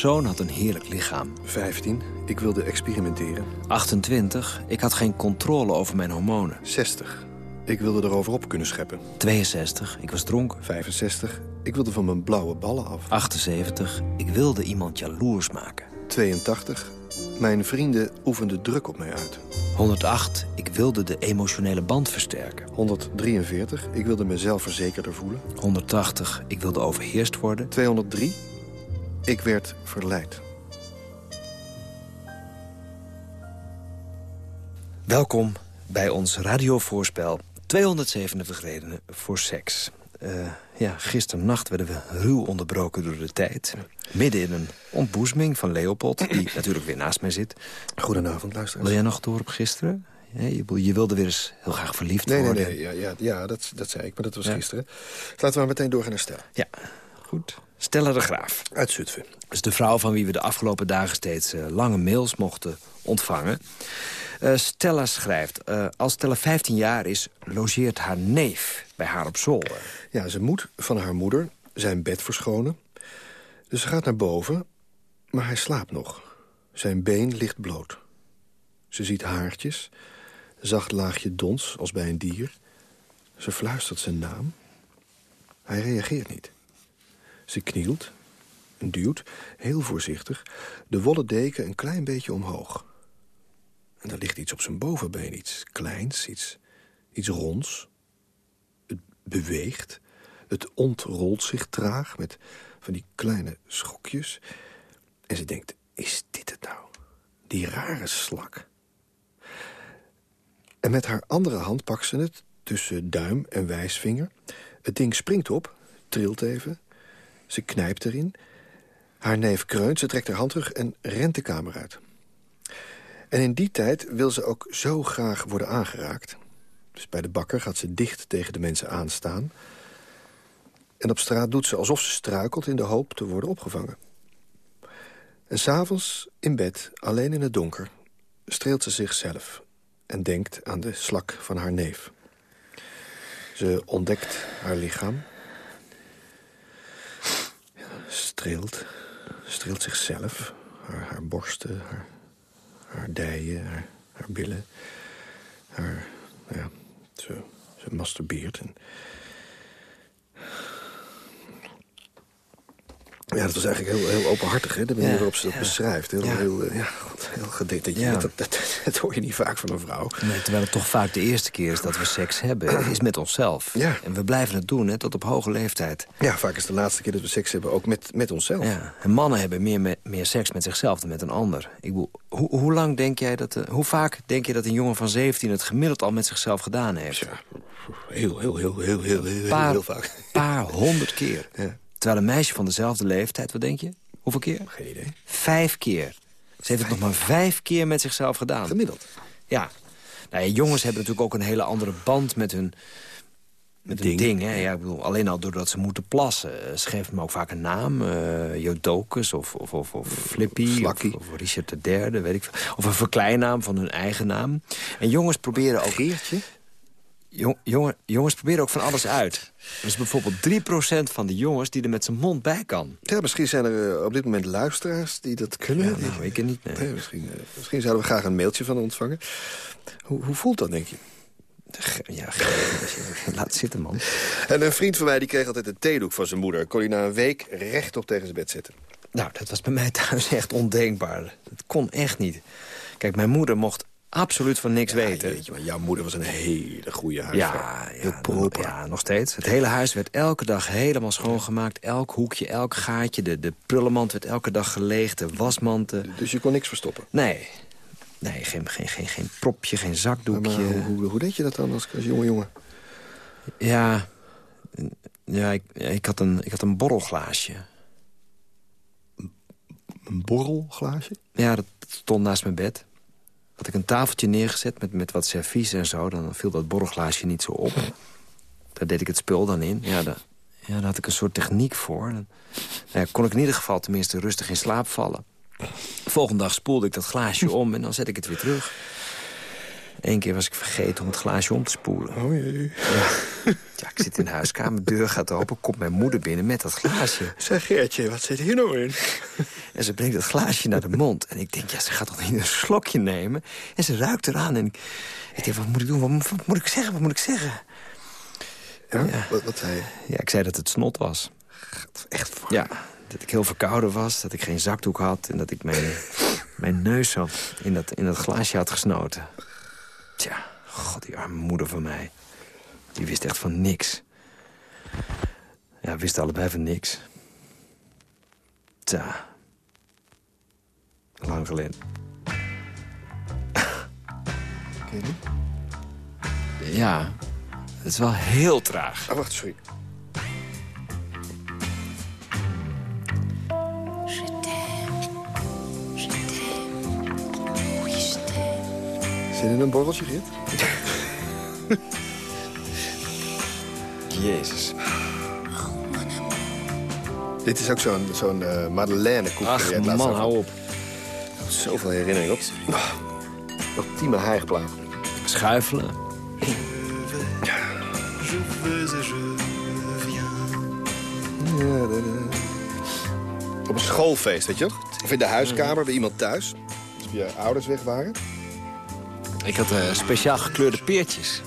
persoon had een heerlijk lichaam. 15. Ik wilde experimenteren. 28. Ik had geen controle over mijn hormonen. 60. Ik wilde erover op kunnen scheppen. 62. Ik was dronken. 65. Ik wilde van mijn blauwe ballen af. 78. Ik wilde iemand jaloers maken. 82. Mijn vrienden oefenden druk op mij uit. 108. Ik wilde de emotionele band versterken. 143. Ik wilde mezelf verzekerder voelen. 180. Ik wilde overheerst worden. 203. Ik werd verleid. Welkom bij ons radiovoorspel 247 redenen voor seks. Uh, ja, gisternacht werden we ruw onderbroken door de tijd. Midden in een ontboezeming van Leopold, die (clears throat) natuurlijk weer naast mij zit. Goedenavond, luisteraars. Wil jij nog door op gisteren? je, je, wilde weer eens heel graag verliefd nee, worden. Nee, nee, ja, ja, ja dat, dat zei ik, maar dat was gisteren. Laten we maar meteen doorgaan naar Stella. Ja, goed. Stella de Graaf. Uit Zutphen. Dat is de vrouw van wie we de afgelopen dagen steeds uh, lange mails mochten ontvangen. Uh, Stella schrijft, uh, als Stella 15 jaar is, logeert haar neef bij haar op zolder. Ja, ze moet van haar moeder zijn bed verschonen. Dus ze gaat naar boven, maar hij slaapt nog. Zijn been ligt bloot. Ze ziet haartjes, zacht laagje dons als bij een dier. Ze fluistert zijn naam. Hij reageert niet. Ze knielt en duwt, heel voorzichtig, de wollen deken een klein beetje omhoog. En er ligt iets op zijn bovenbeen, iets kleins, iets, iets ronds. Het beweegt, het ontrolt zich traag met van die kleine schokjes. En ze denkt, is dit het nou? Die rare slak. En met haar andere hand pakt ze het tussen duim en wijsvinger. Het ding springt op, trilt even. Ze knijpt erin. Haar neef kreunt, ze trekt haar hand terug en rent de kamer uit. En in die tijd wil ze ook zo graag worden aangeraakt. Dus bij de bakker gaat ze dicht tegen de mensen aanstaan. En op straat doet ze alsof ze struikelt in de hoop te worden opgevangen. En s'avonds, in bed, alleen in het donker... streelt ze zichzelf en denkt aan de slak van haar neef. Ze ontdekt haar lichaam. Ja, streelt. Streelt zichzelf. Haar, haar borsten, haar, haar dijen, haar, haar billen. Haar, ja, ze, ze masturbeert. En... Ja, dat was eigenlijk heel, heel openhartig, hè? de manier waarop ze dat ja. beschrijft. Heel, Ja. heel, eh, ja, heel gedetailleerd. Ja. Dat, dat, (laughs) dat hoor je niet vaak van een vrouw. Nee, terwijl het toch vaak de eerste keer is dat we seks hebben, (clears throat) is met onszelf. En we blijven het doen, hè, tot op hoge leeftijd. Ja, vaak is het de laatste keer dat we seks hebben, ook met, met onszelf. Ja. En mannen hebben meer, me- meer seks met zichzelf dan met een ander. Ik bedoel, hoe, hoe lang denk jij dat... eh, hoe vaak denk je dat een jongen van 17 het gemiddeld al met zichzelf gedaan heeft? Ja, heel, heel, heel, heel, heel, heel, Paar- heel vaak. paar honderd keer. Ja. Terwijl een meisje van dezelfde leeftijd, wat denk je? Hoeveel keer? Geen idee. Vijf keer. Ze heeft het nog maar vijf keer met zichzelf gedaan. Gemiddeld. Ja. Nou ja, jongens hebben natuurlijk ook een hele andere band met hun... Met Ding. ding, hè? Ja, ik bedoel, alleen al doordat ze moeten plassen. Ze geven me ook vaak een naam. eh Jodokus of, of, of, of Flippy. Of, of Richard III, weet ik veel. Of een verkleinnaam van hun eigen naam. En jongens proberen ook... Geertje? Jong, jongen, jongens proberen ook van alles uit. Er is bijvoorbeeld 3% van de jongens die er met zijn mond bij kan. Ja, misschien zijn er eh, op dit moment luisteraars die dat kunnen. Ja, nou, ik er niet. Nee. Nee, misschien, eh, misschien zouden we graag een mailtje van ontvangen. Hoe, hoe voelt dat, denk je? Ja, (laughs) laat zitten, man. En een vriend van mij die kreeg altijd een theedoek van zijn moeder. Kon hij na een week rechtop tegen zijn bed zetten. Nou, dat was bij mij (laughs) thuis echt ondenkbaar. Dat kon echt niet. Kijk, mijn moeder mocht absoluut van niks weten. Weet je, maar jouw moeder was een hele goede huisvrouw. Ja, heel ja, proper. ja, nog steeds. Het hele huis werd elke dag helemaal schoongemaakt. Elk hoekje, elk gaatje. De, de prullenmand werd elke dag geleegd. De wasmanten. Dus je kon niks verstoppen. Nee, nee geen, geen, geen, geen propje, geen Maar, zakdoekje. maar hoe, hoe, hoe deed je dat dan als, als jonge jongen? Ja, ja ik, ik, had een, ik had een borrelglaasje. Een borrelglaasje? Ja, dat stond naast mijn bed. Had ik een tafeltje neergezet met, met wat servies en zo. Dan viel dat borrelglaasje niet zo op. Daar deed ik het spul dan in. Ja, daar, ja, daar had ik een soort techniek voor. Dan ja, kon ik in ieder geval tenminste rustig in slaap vallen. Volgende dag spoelde ik dat glaasje om en dan zet ik het weer terug. Eén keer was ik vergeten om het glaasje om te spoelen. Oh jee. Ja, ik zit in de huiskamer, deur gaat open, komt mijn moeder binnen met dat glaasje. Zeg Geertje, wat zit hier nou in? En ze brengt dat glaasje naar de mond. En ik denk, ja, ze gaat toch niet een slokje nemen? En ze ruikt eraan. En ik, ik denk, wat moet ik doen? Wat, moet- wat moet ik zeggen? Wat moet ik zeggen? Ja? Ja. Wat, wat zei je? Ja, ik zei dat het snot was. Echt waar? Ja, dat ik heel verkouden was. Dat ik geen zakdoek had. En dat ik mijn, mijn neus zo in dat, in dat glaasje had gesnoten. Tja, god, die arme moeder van mij. Die wist echt van niks. Ja, we wisten allebei van niks. Tja. Lang geleden. Ken je die? Ja, het is wel heel traag. Ah, wacht, sorry. Zit in een borreltje, Geert? Jezus. Dit is ook zo'n zo'n eh madeleine koek. Ach, laatst man, over- hou op. Zoveel herinneringen op. Oh, ultieme hijgplaat. Schuifelen. Ja. Op een schoolfeest, weet je? Of in de huiskamer bij iemand thuis. Als je ouders weg waren. Ik had eh, speciaal gekleurde peertjes.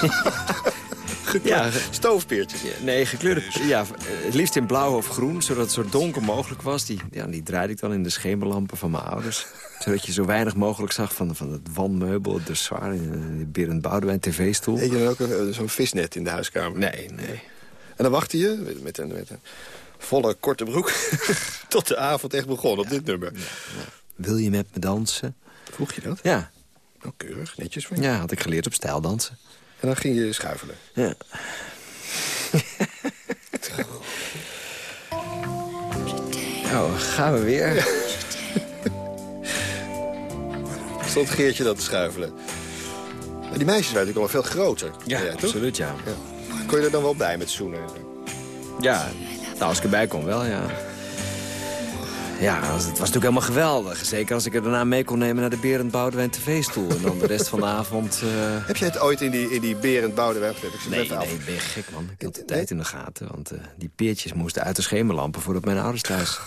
(laughs) ja, Stoofpeertjes. ja, nee, gekleurde... Ja, eh, het liefst in blauw of groen, zodat het zo donker mogelijk was. Die, ja, die draaide ik dan in de schemerlampen van mijn ouders. (laughs) Zodat je zo weinig mogelijk zag van, van het wandmeubel, het dressoir... en de Berend Boudewijn tv-stoel. Eet je dan ook een- zo'n visnet in de huiskamer? Nee, nee. En dan wachtte je met een, met een volle korte broek... (laughs) tot de avond echt begon op dit nummer. Wil je met me dansen? Vroeg je dat? Ja, Oh, keurig, netjes van je. ja, had ik geleerd op stijldansen. En dan ging je schuifelen. Ja. (laughs) oh, gaan we weer? Stond Geertje dat te schuifelen. Maar die meisjes waren natuurlijk allemaal veel groter. Ja, absoluut, ja. Kon je er dan wel bij met zoenen en zo? Ja, nou, als ik erbij kom wel, ja. Ja, het was natuurlijk helemaal geweldig. Zeker als ik er daarna mee kon nemen naar de Berend Boudewijn tv-stoel. En dan de rest van de avond... Uh... Heb jij het ooit in die, in die Berend Boudewijn... Heb ik nee, nee, ben je gek, man. Ik had de tijd in de gaten. Want uh, die peertjes moesten uit de schemerlampen voordat mijn ouders thuis...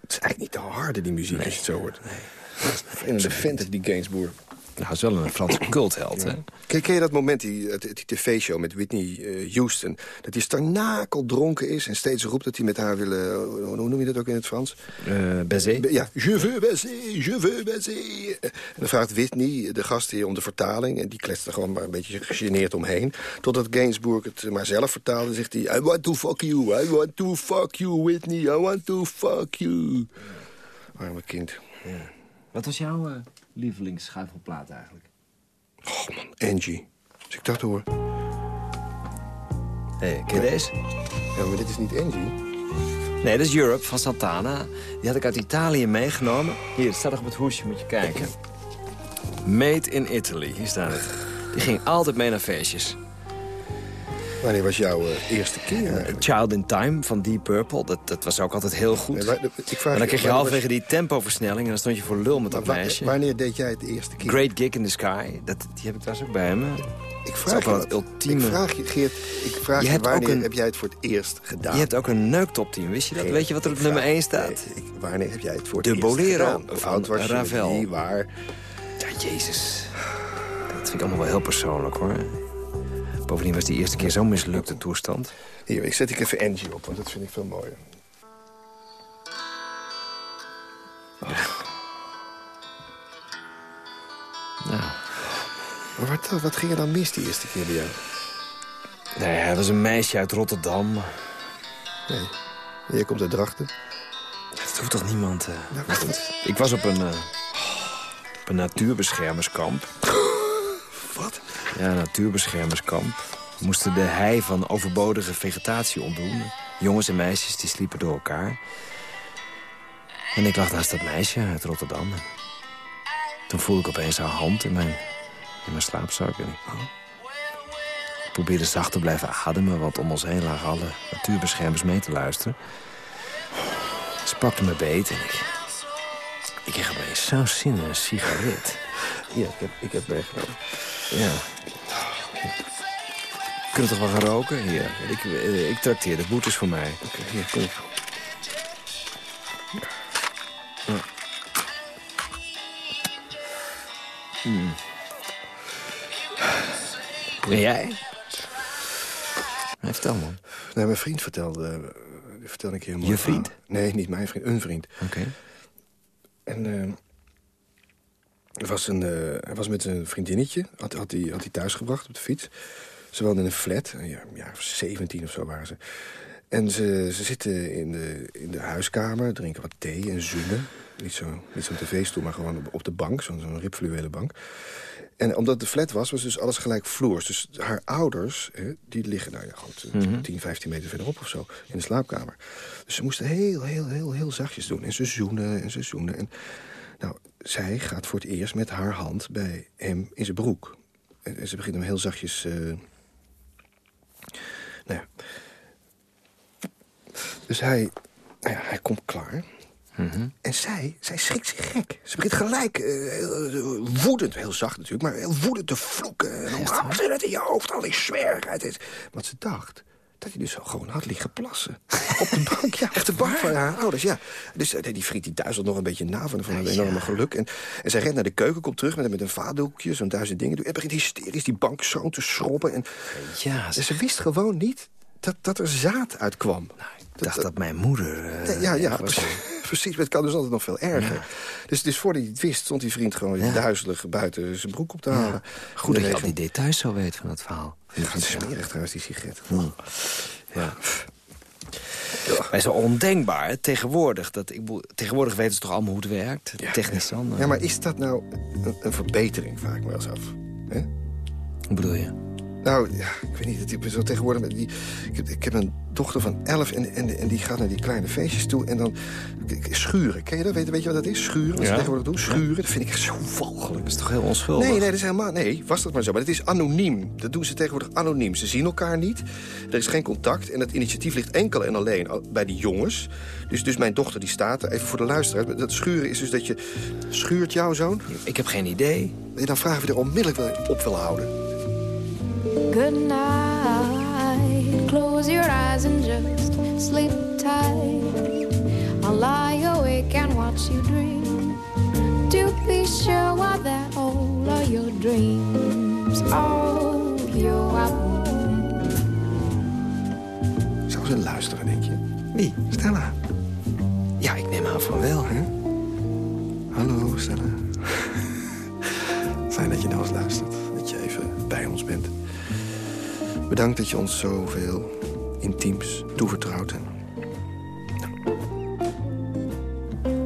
Het is eigenlijk niet te harde, die muziek, als je het zo hoort. Nee. En de vent die Gainsbourg. Nou, hij is wel een Franse cultheld, hè? Ken, ken, je dat moment, die, die tv-show met Whitney uh, Houston... dat hij starnakel dronken is en steeds roept dat hij met haar wil... hoe noem je dat ook in het Frans? Uh, baiser? Ja, je veux baiser, je veux baiser. En dan vraagt Whitney, de gast hier, om de vertaling... en die kletst er gewoon maar een beetje gegeneerd omheen... totdat Gainsbourg het maar zelf vertaalde, zegt hij... I want to fuck you, I want to fuck you, Whitney, I want to fuck you. Arme kind. Ja. Wat was jouw... Uh lievelingsschuifelplaat eigenlijk? Oh man, Angie. Als ik dat hoor. Hé, hey, ken je deze? Ja, maar dit is niet Angie. Nee, dat is Europe van Santana. Die had ik uit Italië meegenomen. Hier, het staat nog op het hoesje, moet je kijken. Made in Italy, hier staat het. Die ging altijd mee naar feestjes. Wanneer was jouw uh, eerste keer eigenlijk? Child in Time van Deep Purple. Dat, dat was ook altijd heel goed. Nee, maar, ik vraag en dan kreeg je halverwege die tempoversnelling... en dan stond je voor lul met dat meisje. Wanneer deed jij het de eerste keer? Great Gig in the Sky. Dat, die heb ik trouwens ook bij me. Ik vraag je, het ultieme... ik vraag je, Geert, ik vraag je, je wanneer een, heb jij het voor het eerst gedaan? Je hebt ook een neuktop team, wist je dat? Weet je wat er op nummer 1 staat? Nee, ik, wanneer heb jij het voor het de eerst Bolero gedaan? De van was Ravel. Wie, waar? Ja, jezus. Dat vind ik allemaal wel heel persoonlijk, hoor. Bovendien was die eerste keer zo'n mislukte toestand. Hier, ik zet ik even Angie op, want dat vind ik veel mooier. Nou. Maar wat, wat ging er dan mis die eerste keer bij jou? Nee, hij was een meisje uit Rotterdam. Nee, jij komt uit Drachten. Dat hoeft toch niemand... Uh, nou, ik was op een, uh, op een natuurbeschermerskamp. Wat? Ja, natuurbeschermerskamp. We moesten de hei van overbodige vegetatie ontdoen. Jongens en meisjes die sliepen door elkaar. En ik lag naast dat meisje uit Rotterdam. Toen voelde ik opeens haar hand in mijn, in mijn slaapzak. En ik, oh. ik probeerde zacht te blijven ademen... want om ons heen lagen alle natuurbeschermers mee te luisteren. Ze pakte me beet en ik... Ik kreeg opeens zo'n zin in een sigaret. Ja, ik heb, ik heb meegenomen. Ja. Kunnen toch wel gaan roken? Hier, ik, eh, ik trakteer. De boete is voor mij. Oké, okay, hier, kom. Ja. Hmm. En jij? Nee, vertel man. Nee, mijn vriend vertelde... Vertelde ik je Je vriend? Nee, niet mijn vriend. Een vriend. Oké. En... Uh, er was een, uh, hij was met een vriendinnetje, had, had, hij, had hij thuis gebracht op de fiets. Ze woonden in een flat, een jaar, een jaar 17 of zo waren ze. En ze, ze zitten in de, in de huiskamer, drinken wat thee en zoenen. Niet zo'n zo tv-stoel, maar gewoon op, op de bank, zo'n zo ribfluwelen bank. En omdat het flat was, was dus alles gelijk vloers. Dus haar ouders, hè, die liggen nou ja, goed, mm -hmm. 10, 15 meter verderop of zo, in de slaapkamer. Dus ze moesten heel, heel, heel, heel zachtjes doen. En ze zoenen en ze zoenen. En, zij gaat voor het eerst met haar hand bij hem in zijn broek. En ze begint hem heel zachtjes... Uh... Nou ja. Dus hij, nou ja, hij komt klaar. Mm -hmm. En zij, zij schrikt zich gek. Ze begint gelijk uh, woedend, heel zacht natuurlijk... maar heel woedend te vloeken. En dan zit het in je hoofd, al die zwerigheid. Want ze dacht dat hij dus gewoon had liggen plassen. (laughs) Op de bank, ja, echt de bank van haar ouders, ja. Dus uh, die vriend die duizelt nog een beetje na van, van een enorme geluk. En, en zij rent naar de keuken, komt terug met, met een vaatdoekje, zo'n duizend dingen. En begint hysterisch die bank zo te schrobben. En, ja, ze... ze wist gewoon niet dat, dat er zaad uitkwam. Nou, ik dacht dat, dat mijn moeder... Uh, ja, ja, precies, (laughs) precies. Maar het kan dus altijd nog veel erger. Ja. Dus, dus voordat hij het wist, stond die vriend gewoon ja. duizelig buiten zijn broek op te halen. Goed dat je al die details zo weet van het verhaal. Ja, het is smerig trouwens, die sigaret. Ja. Ja. Maar zo ondenkbaar, tegenwoordig. Dat, ik, tegenwoordig weten ze toch allemaal hoe het werkt, ja, technisch dan. Ja, maar is dat nou een, een verbetering, vraag ik me wel eens af. Hè? Hoe bedoel je? Nou, ja, ik weet niet, ik zo tegenwoordig... Die, ik, heb, ik heb een dochter van 11 en, en, en die gaat naar die kleine feestjes toe... en dan schuren. Ken je dat? Weet, weet je wat dat is? Schuren, wat ze tegenwoordig doen? Schuren, dat vind ik echt zo walgelijk. Dat is toch heel onschuldig? Nee, nee, dat is helemaal... Nee, was dat maar zo. Maar het is anoniem. Dat doen ze tegenwoordig anoniem. Ze zien elkaar niet. Er is geen contact. En het initiatief ligt enkel en alleen bij die jongens. Dus, dus mijn dochter die staat er, even voor de luisteraar. Dat schuren is dus dat je... Schuurt jouw zoon? Ik heb geen idee. Dan vragen we er onmiddellijk op wil houden. Good night. Close your eyes and just sleep tight. I'll lie awake and watch you dream. To be sure what that all are your dreams. All your Zou ze luisteren, denk je? Wie? Stella. Ja, ik neem aan van wel, hè? Hallo, Stella. (laughs) Fijn dat je naar ons luistert. Dat je even bij ons bent. Bedankt dat je ons zoveel intiems toevertrouwt. En...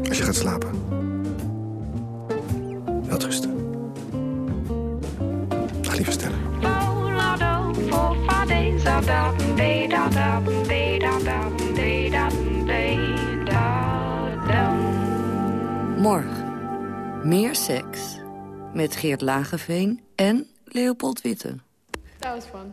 Als je gaat slapen, welterusten. Dag lieve stellen. Morgen. Meer seks. Met Geert Lageveen en Leopold Witte. That was fun.